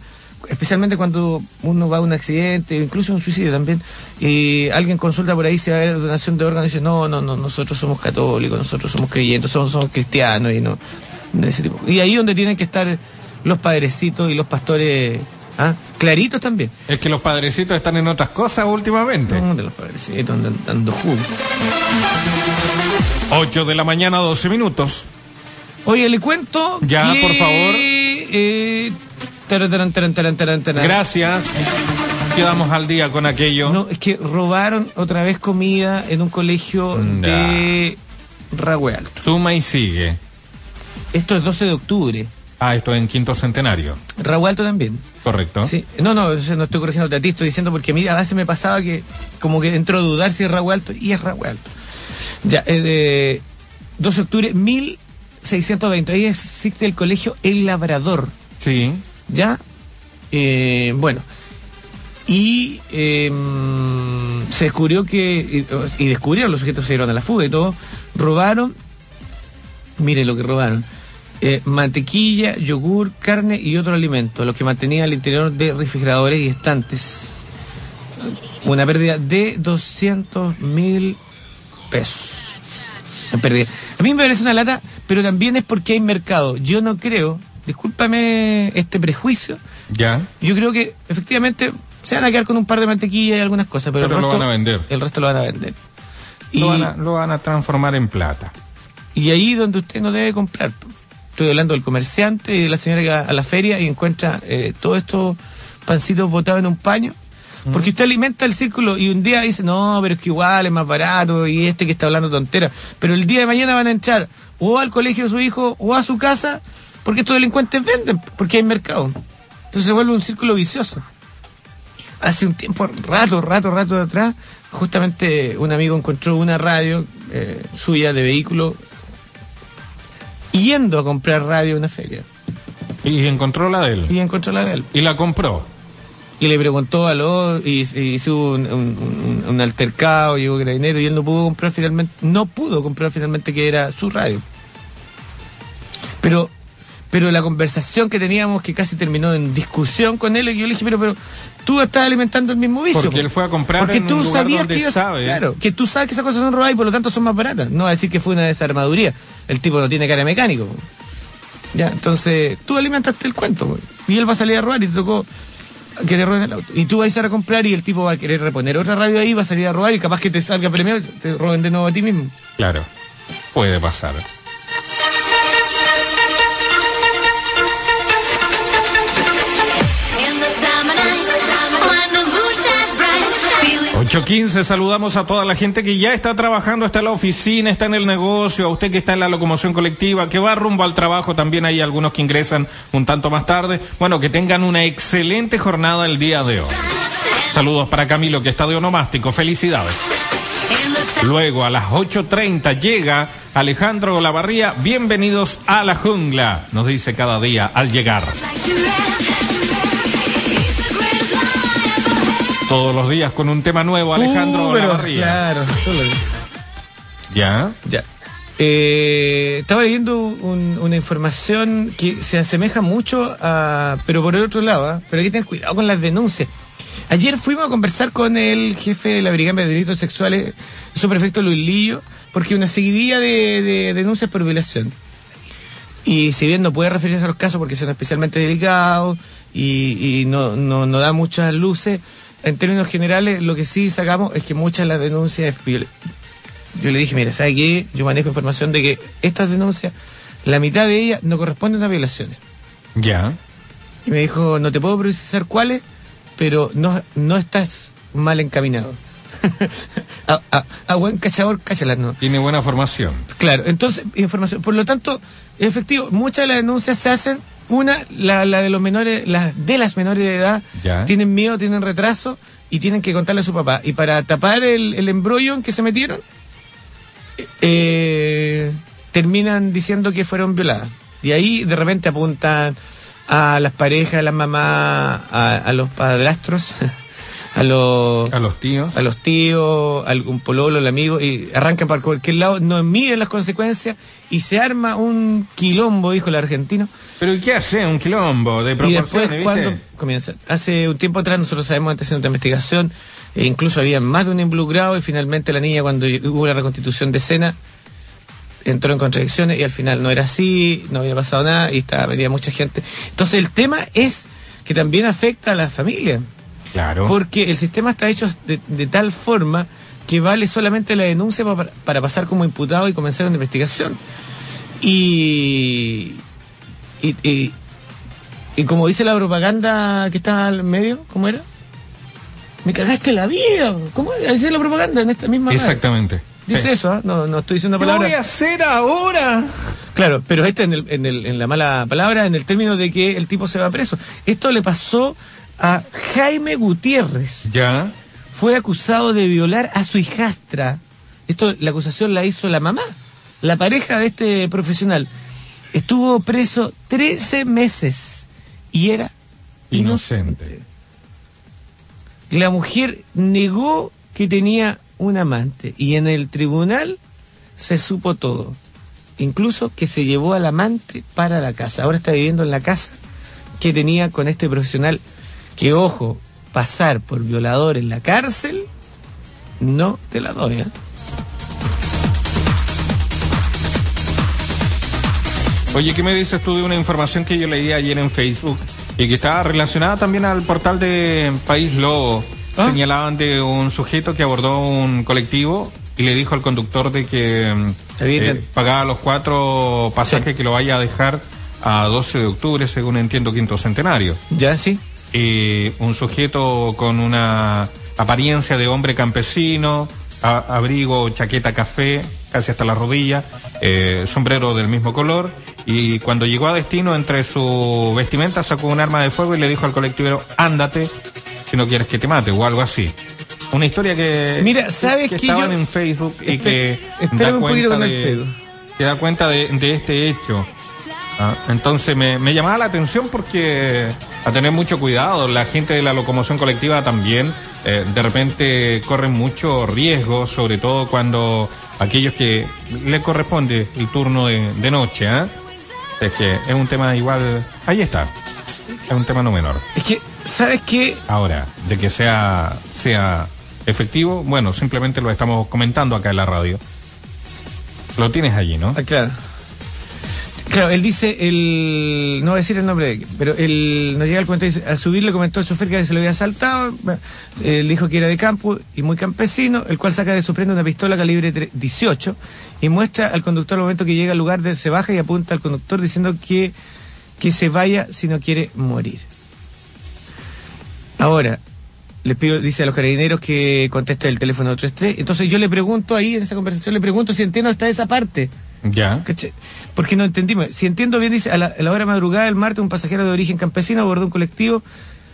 [SPEAKER 1] especialmente cuando uno va a un accidente, incluso un suicidio también, y alguien consulta por ahí si va a haber donación de órganos y dice, no, no, no, nosotros somos católicos, nosotros somos creyentes, somos, somos cristianos y no, ese tipo. Y ahí donde tienen que estar los padrecitos y los pastores, ¿ah? claritos también.
[SPEAKER 2] Es que los padrecitos están en otras cosas últimamente.
[SPEAKER 1] No, de los padrecitos andan dando jugo.
[SPEAKER 2] 8 de la mañana, 12 minutos.
[SPEAKER 1] Oye, le cuento.
[SPEAKER 2] Ya,
[SPEAKER 1] que,
[SPEAKER 2] por favor.
[SPEAKER 1] eh, taran, taran, taran.
[SPEAKER 2] Gracias. Quedamos al día con aquello.
[SPEAKER 1] No, es que robaron otra vez comida en un colegio de Ragüe Alto.
[SPEAKER 2] Suma y sigue.
[SPEAKER 1] Esto es 12 de octubre.
[SPEAKER 2] Ah, esto en quinto centenario.
[SPEAKER 1] Ragüe Alto también.
[SPEAKER 2] Correcto.
[SPEAKER 1] Sí. No, no, no estoy corrigiendo a ti, estoy diciendo porque a mí a veces me pasaba que como que entró a dudar si es Ragüe Alto y es Ragüe Alto. Ya, eh, de 12 de octubre 1620. Ahí existe el colegio El Labrador.
[SPEAKER 2] Sí.
[SPEAKER 1] ¿Ya? Eh, bueno. Y eh, se descubrió que. Y, y descubrieron, los sujetos se dieron a la fuga y todo. Robaron. Mire lo que robaron. Eh, mantequilla, yogur, carne y otro alimento, lo que mantenía al interior de refrigeradores y estantes. Una pérdida de 200 mil pesos. Una pérdida. A mí me parece una lata, pero también es porque hay mercado. Yo no creo, discúlpame este prejuicio,
[SPEAKER 2] Ya.
[SPEAKER 1] yo creo que efectivamente se van a quedar con un par de mantequillas y algunas cosas, pero,
[SPEAKER 2] Pero
[SPEAKER 1] el
[SPEAKER 2] lo
[SPEAKER 1] resto,
[SPEAKER 2] van a vender.
[SPEAKER 1] El resto lo van a vender. Y,
[SPEAKER 2] Lo, van a, lo van a transformar en plata.
[SPEAKER 1] y ahí donde usted no debe comprar. Estoy hablando del comerciante y de la señora que va a la feria y encuentra eh, todos estos pancitos botados en un paño. Porque usted alimenta el círculo y un día dice, no, pero es que igual es más barato y este que está hablando tontera. Pero el día de mañana van a entrar o al colegio de su hijo o a su casa porque estos delincuentes venden, porque hay mercado. Entonces se vuelve un círculo vicioso. Hace un tiempo, rato, rato, rato atrás, justamente un amigo encontró una radio eh, suya de vehículo yendo a comprar radio en una feria.
[SPEAKER 2] Y encontró la de él.
[SPEAKER 1] Y encontró la de él.
[SPEAKER 2] Y la compró.
[SPEAKER 1] Y le preguntó a los y, y hizo un, un- un- altercado, llegó carabinero y él no pudo comprar finalmente, no pudo comprar finalmente que era su radio. Pero, pero la conversación que teníamos, que casi terminó en discusión con él, y yo le dije, pero, pero tú estás alimentando el mismo vicio.
[SPEAKER 2] Porque
[SPEAKER 1] po.
[SPEAKER 2] él fue a comprar
[SPEAKER 1] Porque
[SPEAKER 2] en
[SPEAKER 1] tú
[SPEAKER 2] un lugar
[SPEAKER 1] sabías
[SPEAKER 2] donde
[SPEAKER 1] que
[SPEAKER 2] sabe.
[SPEAKER 1] claro, que tú sabes que esas cosas son robadas y por lo tanto son más baratas. No va a decir que fue una desarmaduría. El tipo no tiene cara de mecánico. Ya, entonces tú alimentaste el cuento. Y él va a salir a robar y te tocó que te roben el auto. Y tú vas a ir a comprar y el tipo va a querer reponer otra radio ahí, va a salir a robar y capaz que te salga premiado te roben de nuevo a ti mismo.
[SPEAKER 2] Claro. Puede pasar. 8.15, saludamos a toda la gente que ya está trabajando, está en la oficina, está en el negocio, a usted que está en la locomoción colectiva, que va rumbo al trabajo, también hay algunos que ingresan un tanto más tarde. Bueno, que tengan una excelente jornada el día de hoy. Saludos para Camilo, que está de onomástico, felicidades. Luego a las 8.30 llega Alejandro Lavarría, bienvenidos a la jungla, nos dice cada día al llegar. Todos los días con un tema nuevo, Alejandro
[SPEAKER 1] Uh, pero. Claro, solo-
[SPEAKER 2] ¿Ya?
[SPEAKER 1] ya. Eh, estaba leyendo un- una información que se asemeja mucho a. Pero por el otro lado, ¿ah? pero hay que tener cuidado con las denuncias. Ayer fuimos a conversar con el jefe de la Brigada de Delitos Sexuales, su prefecto Luis Lillo, porque una seguidilla de, de denuncias por violación. Y si bien no puede referirse a los casos porque son especialmente delicados y, y no, no, no da muchas luces, en términos generales lo que sí sacamos es que muchas de las denuncias es viol- Yo le dije, mira, ¿sabe qué? Yo manejo información de que estas denuncias, la mitad de ellas no corresponden a violaciones.
[SPEAKER 2] Ya.
[SPEAKER 1] Y me dijo, no te puedo precisar cuáles, pero no, no estás mal encaminado. *laughs* a, a- a buen cachador, cáchalas, no.
[SPEAKER 2] Tiene buena formación.
[SPEAKER 1] Claro, entonces, información. Por lo tanto, efectivo, muchas de las denuncias se hacen, una, la, la de los menores, la de las menores de edad,
[SPEAKER 2] Ya.
[SPEAKER 1] tienen miedo, tienen retraso y tienen que contarle a su papá. Y para tapar el, el embrollo en que se metieron, eh, terminan diciendo que fueron violadas. Y ahí de repente apuntan a las parejas, a las mamás, a, a los padrastros, *laughs* a los
[SPEAKER 2] A los tíos.
[SPEAKER 1] a los tíos, a algún pololo, el amigo, y arrancan para cualquier lado, no miden las consecuencias y se arma un quilombo, dijo el argentino.
[SPEAKER 2] Pero ¿y qué hace? Un quilombo de
[SPEAKER 1] Y
[SPEAKER 2] proporciones,
[SPEAKER 1] después,
[SPEAKER 2] ¿viste?
[SPEAKER 1] cuando comienza? Hace un tiempo atrás nosotros sabemos antecedentes de investigación, e incluso había más de un involucrado, y finalmente la niña, cuando hubo la reconstitución de escena, entró en contradicciones y al final no era así, no había pasado nada y estaba, venía mucha gente. Entonces el tema es que también afecta a la familia.
[SPEAKER 2] Claro.
[SPEAKER 1] Porque el sistema está hecho de, de tal forma que vale solamente la denuncia pa- para, para pasar como imputado y comenzar una investigación. Y, y, y, y como dice la propaganda que está al medio, ¿cómo era? Me cagaste la vida. ¿Cómo dice la propaganda en esta misma?
[SPEAKER 2] Exactamente.
[SPEAKER 1] Dice
[SPEAKER 2] Sí.
[SPEAKER 1] eso, ¿ah? no, no estoy diciendo
[SPEAKER 2] ¿Qué
[SPEAKER 1] palabra.
[SPEAKER 2] voy a hacer ahora?
[SPEAKER 1] Claro, pero este en, el, en, el, en la mala palabra, en el término de que el tipo se va preso. Esto le pasó a Jaime Gutiérrez.
[SPEAKER 2] Ya.
[SPEAKER 1] Fue acusado de violar a su hijastra. Esto, la acusación la hizo la mamá, la pareja de este profesional. Estuvo preso 13 meses y era
[SPEAKER 2] Inocente.
[SPEAKER 1] La mujer negó que tenía un amante y en el tribunal se supo todo. Incluso que se llevó al amante para la casa. Ahora está viviendo en la casa que tenía con este profesional. Que ojo, pasar por violador en la cárcel, no te la doy. ¿eh?
[SPEAKER 2] Oye, ¿qué me dices tú de una información que yo leí ayer en Facebook y que estaba relacionada también al portal de País Lobo?
[SPEAKER 1] Ah.
[SPEAKER 2] Señalaban de un sujeto que abordó un colectivo y le dijo al conductor de que mm, eh, pagaba los cuatro pasajes que lo vaya a dejar a 12 de octubre, según entiendo, quinto centenario.
[SPEAKER 1] ¿Ya sí?
[SPEAKER 2] Y un sujeto con una apariencia de hombre campesino, a- abrigo, chaqueta café, casi hasta la rodilla, eh, sombrero del mismo color, y cuando llegó a destino, entre su vestimenta sacó un arma de fuego y le dijo al colectivero, ándate si no quieres que te mate, o algo así. Una historia que,
[SPEAKER 1] Mira, ¿sabes
[SPEAKER 2] que
[SPEAKER 1] que
[SPEAKER 2] estaban
[SPEAKER 1] yo-
[SPEAKER 2] en Facebook y
[SPEAKER 1] Espe-
[SPEAKER 2] que
[SPEAKER 1] espérame un poquito con el Facebook.
[SPEAKER 2] que da cuenta de, de este hecho. Ah, entonces me, me llamaba la atención porque a tener mucho cuidado, la gente de la locomoción colectiva también eh, de repente corren mucho riesgo, sobre todo cuando aquellos que le corresponde el turno de, de noche. ¿ah? Es que es un tema igual, ahí está, es un tema no menor.
[SPEAKER 1] Es que, ¿sabes qué?
[SPEAKER 2] Ahora, de que sea, sea efectivo, bueno, simplemente lo estamos comentando acá en la radio. Lo tienes allí, ¿no?
[SPEAKER 1] Ah, claro. Claro, él dice, el, no voy a decir el nombre, de- pero él nos llega al cuento, dice, al subir le comentó al chofer que se lo había asaltado, le dijo que era de campo y muy campesino, el cual saca de su prenda una pistola calibre tre- 18 y muestra al conductor al momento que llega al lugar, de, se baja y apunta al conductor diciendo que, que se vaya si no quiere morir. Ahora, le pido, dice a los carabineros que conteste el teléfono 33, entonces yo le pregunto ahí en esa conversación, le pregunto si entiendo hasta esa parte.
[SPEAKER 2] Ya.
[SPEAKER 1] Porque no entendimos. Si entiendo bien, dice, a la, a la hora madrugada del martes, un pasajero de origen campesino abordó un colectivo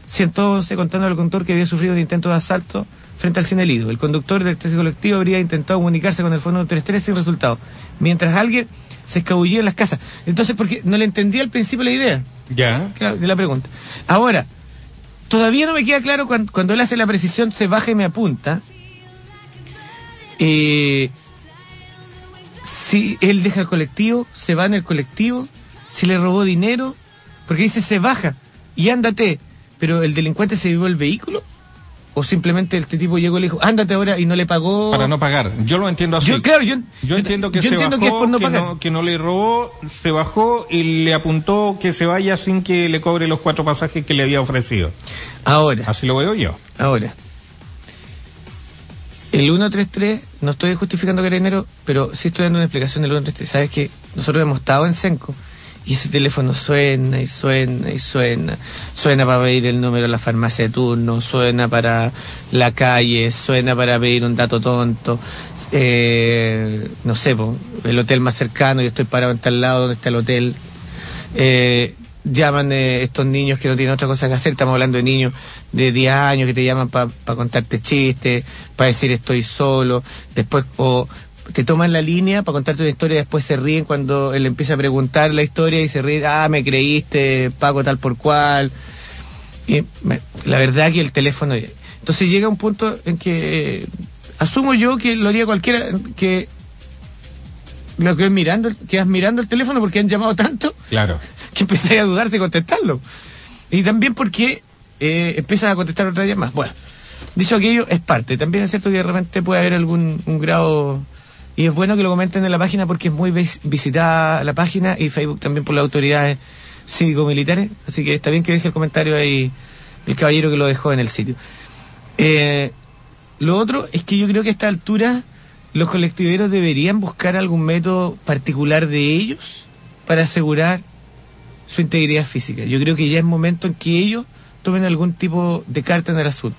[SPEAKER 1] 111 contando al conductor que había sufrido un intento de asalto frente al Cine Lido. El conductor del taxi colectivo habría intentado comunicarse con el fondo 33 sin resultado, mientras alguien se escabullía en las casas. Entonces, porque no le entendía al principio la idea
[SPEAKER 2] Ya.
[SPEAKER 1] de la pregunta. Ahora, todavía no me queda claro cuando, cuando él hace la precisión, se baja y me apunta. eh, si él deja el colectivo, se va en el colectivo, si le robó dinero, porque dice se baja y ándate, pero el delincuente se llevó el vehículo o simplemente este tipo llegó y le dijo ándate ahora y no le pagó
[SPEAKER 2] Para no pagar. Yo lo entiendo así.
[SPEAKER 1] Yo, claro, yo,
[SPEAKER 2] Yo entiendo que
[SPEAKER 1] yo
[SPEAKER 2] se
[SPEAKER 1] entiendo
[SPEAKER 2] bajó,
[SPEAKER 1] que es por no
[SPEAKER 2] que,
[SPEAKER 1] pagar.
[SPEAKER 2] no, que no le robó, se bajó y le apuntó que se vaya sin que le cobre los cuatro pasajes que le había ofrecido.
[SPEAKER 1] Ahora,
[SPEAKER 2] Así lo veo yo.
[SPEAKER 1] ahora. El 133, no estoy justificando carabinero, pero sí estoy dando una explicación del 133. Sabes que nosotros hemos estado en Senco y ese teléfono suena y suena y suena. Suena para pedir el número de la farmacia de turno, suena para la calle, suena para pedir un dato tonto. Eh, no sé, po, el hotel más cercano, yo estoy parado en tal lado donde está el hotel. Eh, llaman eh, estos niños que no tienen otra cosa que hacer, estamos hablando de niños de 10 años que te llaman para contarte chistes, para decir estoy solo, después o te toman la línea para contarte una historia, después se ríen cuando él empieza a preguntar la historia y se ríe, ah, me creíste, pago tal por cual. Y la verdad que el teléfono... Entonces llega un punto en que eh, asumo yo que lo haría cualquiera, que lo que mirando, quedas mirando el teléfono porque han llamado tanto
[SPEAKER 2] Claro. *laughs*
[SPEAKER 1] que empecé a dudar si contestarlo. Y también porque eh, empiezas a contestar otra más. Bueno, dicho aquello, es parte. También es cierto que de repente puede haber algún grado... Y es bueno que lo comenten en la página porque es muy vis- visitada la página y Facebook también por las autoridades cívico-militares. Así que está bien que deje el comentario ahí el caballero que lo dejó en el sitio. Eh, lo otro es que yo creo que a esta altura los colectiveros deberían buscar algún método particular de ellos para asegurar su integridad física. Yo creo que ya es momento en que ellos tomen algún tipo de carta en el asunto.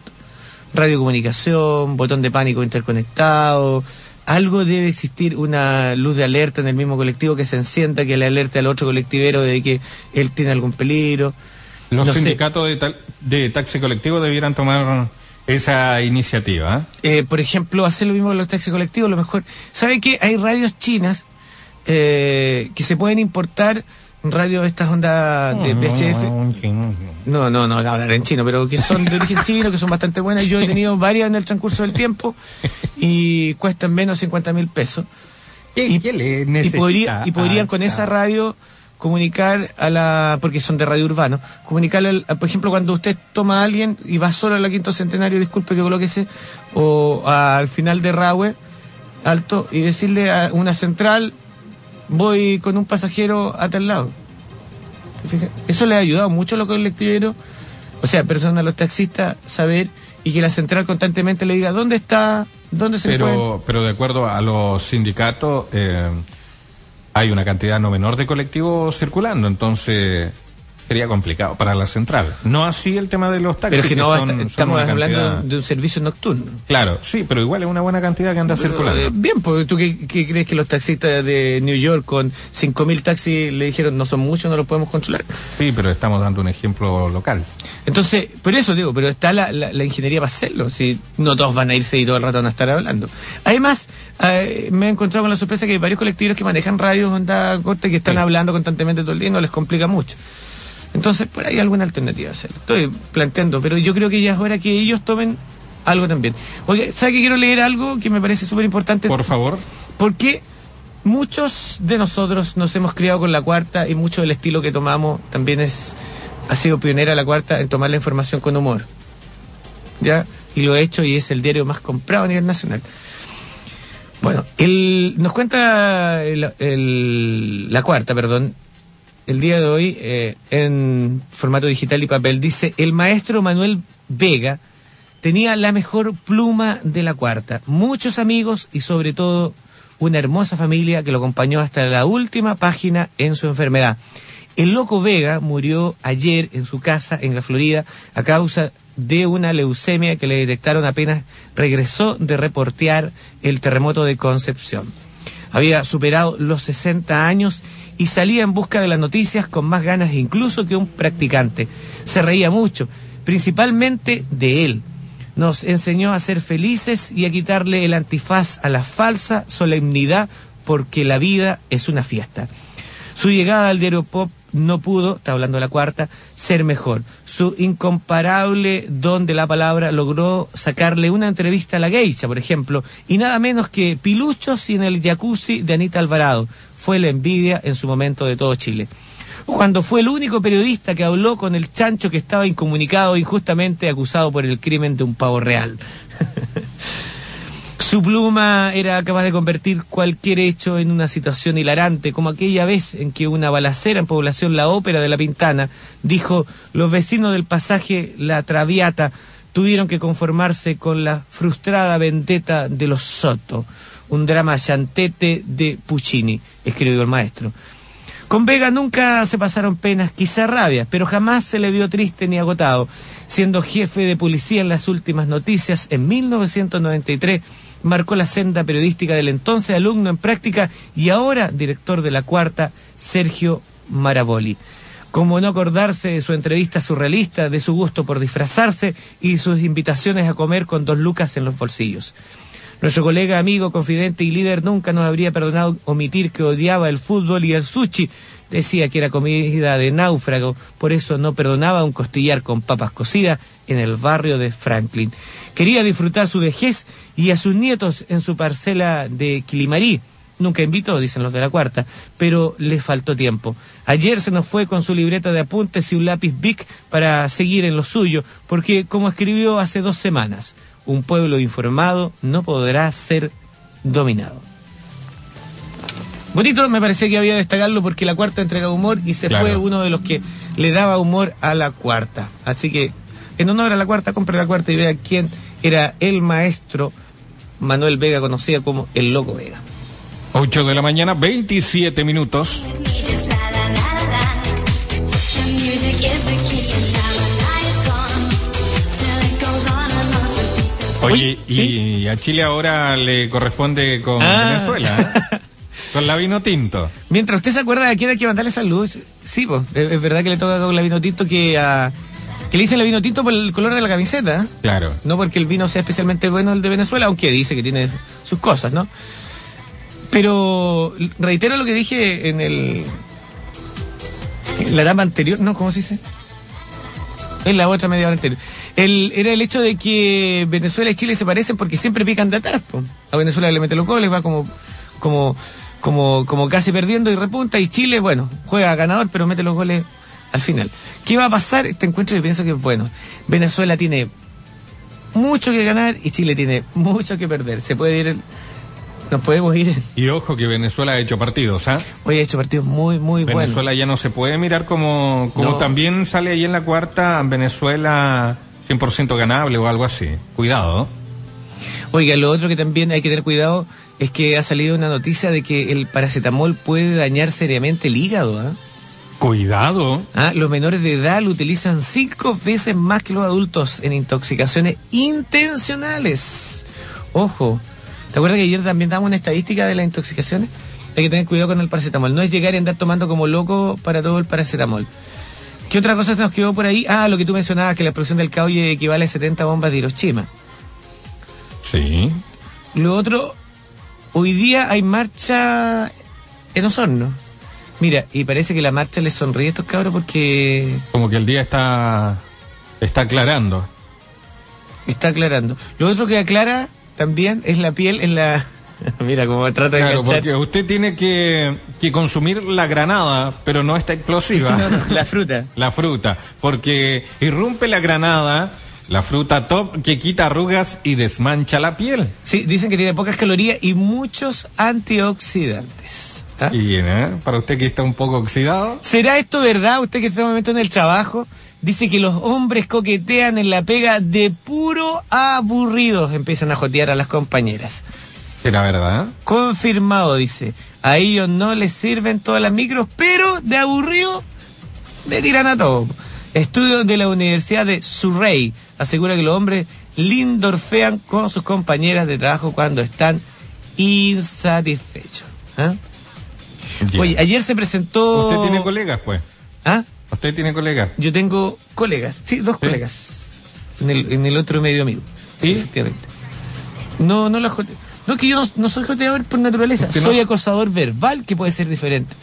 [SPEAKER 1] Radiocomunicación, botón de pánico interconectado, algo debe existir, una luz de alerta en el mismo colectivo que se encienda, que le alerte al otro colectivero de que él tiene algún peligro.
[SPEAKER 2] Los
[SPEAKER 1] No sé.
[SPEAKER 2] sindicatos de, tal- de taxi colectivo debieran tomar esa iniciativa. ¿eh?
[SPEAKER 1] Eh, por ejemplo, hacer lo mismo con los taxis colectivos, lo mejor. ¿Sabe qué? Hay radios chinas eh, que se pueden importar, radios estas ondas de VHF. No, no, no, hablar en chino, pero que son de origen *laughs* chino, que son bastante buenas. Yo he tenido varias en el transcurso del tiempo y cuestan menos de 50 mil pesos. Y, y, podría- y podrían con esa radio comunicar a la, porque son de radio urbano, comunicarle, al- a- por ejemplo, cuando usted toma a alguien y va solo a la Quinto Centenario, disculpe que colóquese, o al final de Rahue, alto, y decirle a una central, voy con un pasajero a tal lado. Eso le ha ayudado mucho a los colectiveros, o sea, personas, a los taxistas, saber y que la central constantemente le diga dónde está, dónde se encuentra.
[SPEAKER 2] Pero, pero de acuerdo a los sindicatos, eh, hay una cantidad no menor de colectivos circulando, entonces sería complicado para la central. No así el tema de los taxis.
[SPEAKER 1] Pero es que no,
[SPEAKER 2] son-
[SPEAKER 1] estamos hablando
[SPEAKER 2] cantidad-
[SPEAKER 1] de un servicio nocturno.
[SPEAKER 2] Claro, sí, pero igual es una buena cantidad que anda
[SPEAKER 1] Pero,
[SPEAKER 2] circulando.
[SPEAKER 1] eh, bien, porque tú qué, qué crees que los taxistas de New York con 5.000 taxis le dijeron no son muchos, no los podemos controlar.
[SPEAKER 2] Sí, pero estamos dando un ejemplo local.
[SPEAKER 1] Entonces, por eso digo, pero está la, la- la ingeniería para hacerlo. Si no todos van a irse y todo el rato van a estar hablando. Además, eh, me he encontrado con la sorpresa que hay varios colectivos que manejan radios onda corta y que están
[SPEAKER 2] Sí.
[SPEAKER 1] hablando constantemente todo el día y no les complica mucho. Entonces, por ahí hay alguna alternativa a hacerlo. Estoy planteando, pero yo creo que ya es hora que ellos tomen algo también. Oye, ¿sabe que quiero leer algo que me parece súper importante?
[SPEAKER 2] Por favor.
[SPEAKER 1] Porque muchos de nosotros nos hemos criado con la cuarta y mucho del estilo que tomamos también es ha sido pionera la cuarta en tomar la información con humor. ¿Ya? Y lo he hecho y es el diario más comprado a nivel nacional. Bueno, el, nos cuenta el- el- la cuarta, perdón, el día de hoy eh, en formato digital y papel. Dice, el maestro Manuel Vega tenía la mejor pluma de la cuarta, muchos amigos y sobre todo una hermosa familia que lo acompañó hasta la última página en su enfermedad. El loco Vega murió ayer en su casa en la Florida a causa de una leucemia que le detectaron apenas regresó de reportear el terremoto de Concepción. Había superado los 60 años y salía en busca de las noticias con más ganas incluso que un practicante. Se reía mucho, principalmente de él. Nos enseñó a ser felices y a quitarle el antifaz a la falsa solemnidad porque la vida es una fiesta. Su llegada al diario Pop no pudo, está hablando la cuarta, ser mejor. Su incomparable don de la palabra logró sacarle una entrevista a la geisha, por ejemplo, y nada menos que Piluchos y en el jacuzzi de Anita Alvarado. Fue la envidia en su momento de todo Chile. Cuando fue el único periodista que habló con el chancho que estaba incomunicado injustamente acusado por el crimen de un pavo real. *laughs* Su pluma era capaz de convertir cualquier hecho en una situación hilarante, como aquella vez en que una balacera en población La Ópera de La Pintana dijo los vecinos del pasaje La Traviata tuvieron que conformarse con la frustrada vendetta de los Soto, un drama chantete de Puccini, escribió el maestro. Con Vega nunca se pasaron penas, quizá rabia, pero jamás se le vio triste ni agotado. Siendo jefe de policía en las últimas noticias, en 1993 marcó la senda periodística del entonces alumno en práctica y ahora director de la cuarta, Sergio Maraboli. Como no acordarse de su entrevista surrealista, de su gusto por disfrazarse y sus invitaciones a comer con dos lucas en los bolsillos. Nuestro colega, amigo, confidente y líder nunca nos habría perdonado omitir que odiaba el fútbol y el sushi. Decía que era comida de náufrago, por eso no perdonaba un costillar con papas cocidas en el barrio de Franklin. Quería disfrutar su vejez y a sus nietos en su parcela de Quilimarí. Nunca invitó, dicen los de la cuarta, pero le faltó tiempo. Ayer se nos fue con su libreta de apuntes y un lápiz Bic para seguir en lo suyo, porque como escribió hace dos semanas, un pueblo informado no podrá ser dominado. Bonito, me parecía que había que destacarlo porque la cuarta entrega humor y se
[SPEAKER 2] Claro.
[SPEAKER 1] fue uno de los que le daba humor a la cuarta. Así que, en honor a la cuarta, compre la cuarta y vea quién era el maestro Manuel Vega, conocido como el Loco Vega.
[SPEAKER 2] 8 de la mañana, 27 minutos. Oye, y a Chile ahora le corresponde con
[SPEAKER 1] Ah.
[SPEAKER 2] Venezuela, ¿eh? *laughs* con la vino tinto.
[SPEAKER 1] Mientras usted se acuerda de quién hay que mandarle saludos, sí, pues, es, es verdad que le toca con la vino tinto que a. que le dicen la vino tinto por el color de la camiseta, ¿eh?
[SPEAKER 2] Claro.
[SPEAKER 1] No porque el vino sea especialmente bueno el de Venezuela, aunque dice que tiene sus cosas, ¿no? Pero reitero lo que dije en el. En la etapa anterior, ¿no? ¿Cómo se dice? En la otra media hora anterior. El, era el hecho de que Venezuela y Chile se parecen porque siempre pican de atrás. A Venezuela le mete los goles, va como, como, como, como casi perdiendo y repunta. Y Chile, bueno, juega ganador, pero mete los goles al final. ¿Qué va a pasar? Este encuentro yo pienso que es bueno. Venezuela tiene mucho que ganar y Chile tiene mucho que perder. Se puede ir, *laughs* nos podemos ir.
[SPEAKER 2] Y ojo que Venezuela ha hecho partidos, ¿ah?
[SPEAKER 1] Hoy ha hecho partidos muy, muy buenos.
[SPEAKER 2] Venezuela ya no se puede mirar como, como
[SPEAKER 1] No.
[SPEAKER 2] también sale ahí en la cuarta Venezuela 100% ganable o algo así. Cuidado.
[SPEAKER 1] Oiga, lo otro que también hay que tener cuidado es que ha salido una noticia de que el paracetamol puede dañar seriamente el hígado. ¿ah?
[SPEAKER 2] Cuidado.
[SPEAKER 1] Ah, Los menores de edad lo utilizan cinco veces más que los adultos en intoxicaciones intencionales. Ojo, ¿te acuerdas que ayer también damos una estadística de las intoxicaciones? Hay que tener cuidado con el paracetamol. No es llegar y andar tomando como loco para todo el paracetamol. ¿Qué otra cosa se nos quedó por ahí? Ah, lo que tú mencionabas, que la explosión del Cauye equivale a 70 bombas de Hiroshima.
[SPEAKER 2] Sí.
[SPEAKER 1] Lo otro, hoy día hay marcha en Osorno. Mira, y parece que la marcha les sonríe a estos cabros porque
[SPEAKER 2] Como que el día está, está aclarando.
[SPEAKER 1] está aclarando. Lo otro que aclara también es la piel en la... *laughs* Mira cómo trata de
[SPEAKER 2] Claro,
[SPEAKER 1] enganchar.
[SPEAKER 2] porque usted tiene que, que consumir la granada, pero no esta explosiva. *laughs*
[SPEAKER 1] No, no, la fruta. *laughs*
[SPEAKER 2] La fruta, porque irrumpe la granada, la fruta top que quita arrugas y desmancha la piel.
[SPEAKER 1] Sí, dicen que tiene pocas calorías y muchos antioxidantes. ¿Ah?
[SPEAKER 2] Y ¿eh? para usted que está un poco oxidado,
[SPEAKER 1] ¿Será esto verdad? Usted que está en momento en el trabajo, dice que los hombres coquetean en la pega de puro aburridos, empiezan a jotear a las compañeras.
[SPEAKER 2] será verdad.
[SPEAKER 1] Confirmado, dice. A ellos no les sirven todas las micros, pero de aburrido le tiran a todo. Estudio de la Universidad de Surrey asegura que los hombres lindorfean con sus compañeras de trabajo cuando están insatisfechos.
[SPEAKER 2] Ya.
[SPEAKER 1] Oye, ayer se presentó...
[SPEAKER 2] Usted tiene colegas, pues.
[SPEAKER 1] ¿Ah?
[SPEAKER 2] Usted tiene colegas.
[SPEAKER 1] Yo tengo colegas, sí, dos
[SPEAKER 2] ¿Sí?
[SPEAKER 1] colegas. En el, en el otro medio amigo. Sí,
[SPEAKER 2] ¿Y?
[SPEAKER 1] efectivamente. No, no la jote... No, que yo no, no soy joteador por naturaleza. Soy acosador verbal, que puede ser diferente.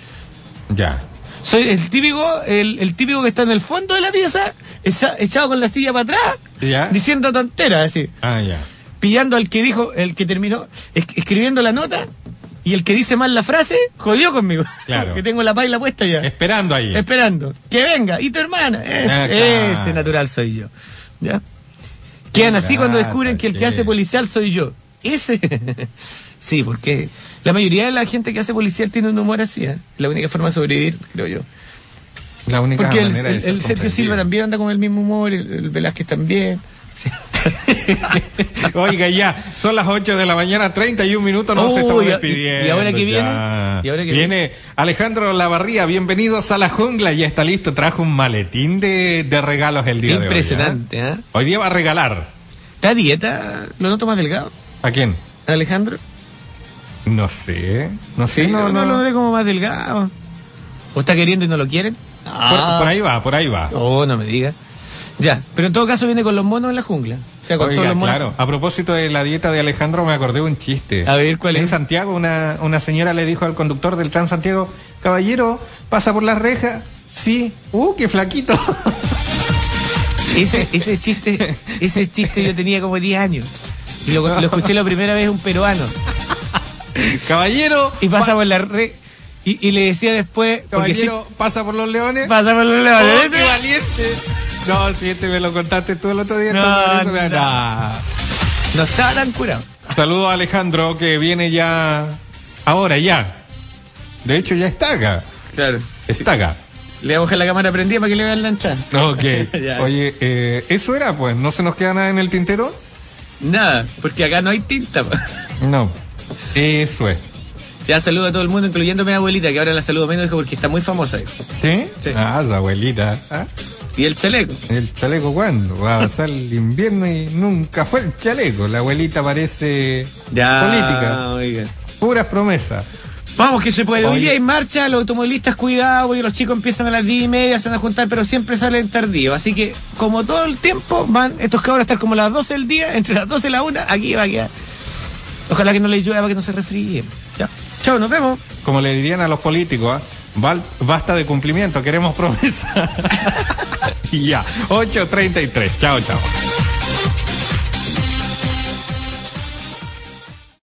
[SPEAKER 2] Ya.
[SPEAKER 1] Soy el típico, el, el típico que está en el fondo de la pieza, echa- echado con la silla para atrás,
[SPEAKER 2] ¿Ya?
[SPEAKER 1] diciendo tonteras, así.
[SPEAKER 2] Ah, ya.
[SPEAKER 1] Pillando al que dijo, el que terminó, es- escribiendo la nota, y el que dice mal la frase, jodió conmigo.
[SPEAKER 2] Claro. *laughs*
[SPEAKER 1] que tengo la paila puesta ya.
[SPEAKER 2] Esperando ahí.
[SPEAKER 1] Esperando. Que venga. Y tu hermana. Ese,
[SPEAKER 2] Ah,
[SPEAKER 1] ese natural soy yo. ¿Ya? Quedan así cuando descubren que el que hace policial soy yo. Ese. *laughs* sí, porque la mayoría de la gente que hace policial tiene un humor así. ¿eh? La única forma de sobrevivir, creo yo.
[SPEAKER 2] La única
[SPEAKER 1] Porque el,
[SPEAKER 2] manera de
[SPEAKER 1] el-
[SPEAKER 2] ser
[SPEAKER 1] el Sergio. Silva también anda con el mismo humor, el, el Velázquez también. *laughs*
[SPEAKER 2] Oiga, ya, son las 8 de la mañana, 31 minutos, nos
[SPEAKER 1] Oh,
[SPEAKER 2] estamos
[SPEAKER 1] y-
[SPEAKER 2] despidiendo.
[SPEAKER 1] y ahora que viene, y ahora que
[SPEAKER 2] viene Alejandro Lavarría, bienvenidos a la jungla, ya está listo, trajo un maletín de, de regalos el día
[SPEAKER 1] Impresionante,
[SPEAKER 2] de hoy.
[SPEAKER 1] ¿eh?
[SPEAKER 2] ¿eh? Hoy día va a regalar.
[SPEAKER 1] ¿Está a dieta? ¿Lo noto más delgado?
[SPEAKER 2] ¿A quién?
[SPEAKER 1] Alejandro.
[SPEAKER 2] No sé, no sé,
[SPEAKER 1] Sí,
[SPEAKER 2] no,
[SPEAKER 1] no,
[SPEAKER 2] no.
[SPEAKER 1] lo ve como más delgado. ¿O está queriendo y no lo quieren?
[SPEAKER 2] Por, por ahí va, por ahí va.
[SPEAKER 1] Oh, no me diga. Ya, pero en todo caso viene con los monos en la jungla. O sea, con
[SPEAKER 2] Oiga,
[SPEAKER 1] todos los monos.
[SPEAKER 2] claro, a propósito de la dieta de Alejandro me acordé de un chiste.
[SPEAKER 1] A ver, ¿cuál
[SPEAKER 2] En
[SPEAKER 1] es?
[SPEAKER 2] Santiago una, una señora le dijo al conductor del Transantiago, caballero, ¿pasa por la reja? Sí. Uh, qué flaquito. *laughs*
[SPEAKER 1] Ese, ese chiste, ese chiste yo tenía como 10 años. Y lo, lo escuché la primera vez un peruano.
[SPEAKER 2] caballero,
[SPEAKER 1] Y pasa por la red. Y, y le decía después. porque
[SPEAKER 2] caballero, ¿pasa por los leones?
[SPEAKER 1] pasa por los
[SPEAKER 2] Oh,
[SPEAKER 1] leones.
[SPEAKER 2] qué valiente. No, si este me lo contaste tú el otro día.
[SPEAKER 1] No,
[SPEAKER 2] entonces por eso me-
[SPEAKER 1] no.
[SPEAKER 2] Nah.
[SPEAKER 1] No estaba tan curado.
[SPEAKER 2] Saludos a Alejandro que viene ya ahora ya. De hecho ya está acá.
[SPEAKER 1] Claro.
[SPEAKER 2] Está acá.
[SPEAKER 1] Le vamos a la cámara prendida para que le vean la ancha.
[SPEAKER 2] Ok. *laughs* Oye, eh, eso era pues, ¿no se nos queda nada en el tintero?
[SPEAKER 1] Nada, porque acá no hay tinta. *laughs*
[SPEAKER 2] No. Eso es.
[SPEAKER 1] Ya saludo a todo el mundo, incluyendo a mi abuelita, que ahora la saludo menos porque está muy famosa.
[SPEAKER 2] ¿Sí?
[SPEAKER 1] Sí.
[SPEAKER 2] Ah, su abuelita. Ah,
[SPEAKER 1] Y el chaleco.
[SPEAKER 2] ¿El chaleco cuándo? Va a pasar el invierno y nunca fue el chaleco. La abuelita parece política.
[SPEAKER 1] Oiga.
[SPEAKER 2] Puras promesas.
[SPEAKER 1] Vamos que se puede. Hoy día hay marcha, los automovilistas cuidado, porque los chicos empiezan a las 10 y media, se van a juntar, pero siempre salen tardío. Así que, como todo el tiempo, van estos cabros a estar como a las 12 del día, entre las 12 y la 1, aquí va a quedar. Ojalá que no les llueva para que no se refríen. Ya. Chao, nos vemos.
[SPEAKER 2] Como le dirían a los políticos, ¿ah? Basta de cumplimiento, queremos promesa. *laughs* ya, 8.33. Chao, chao.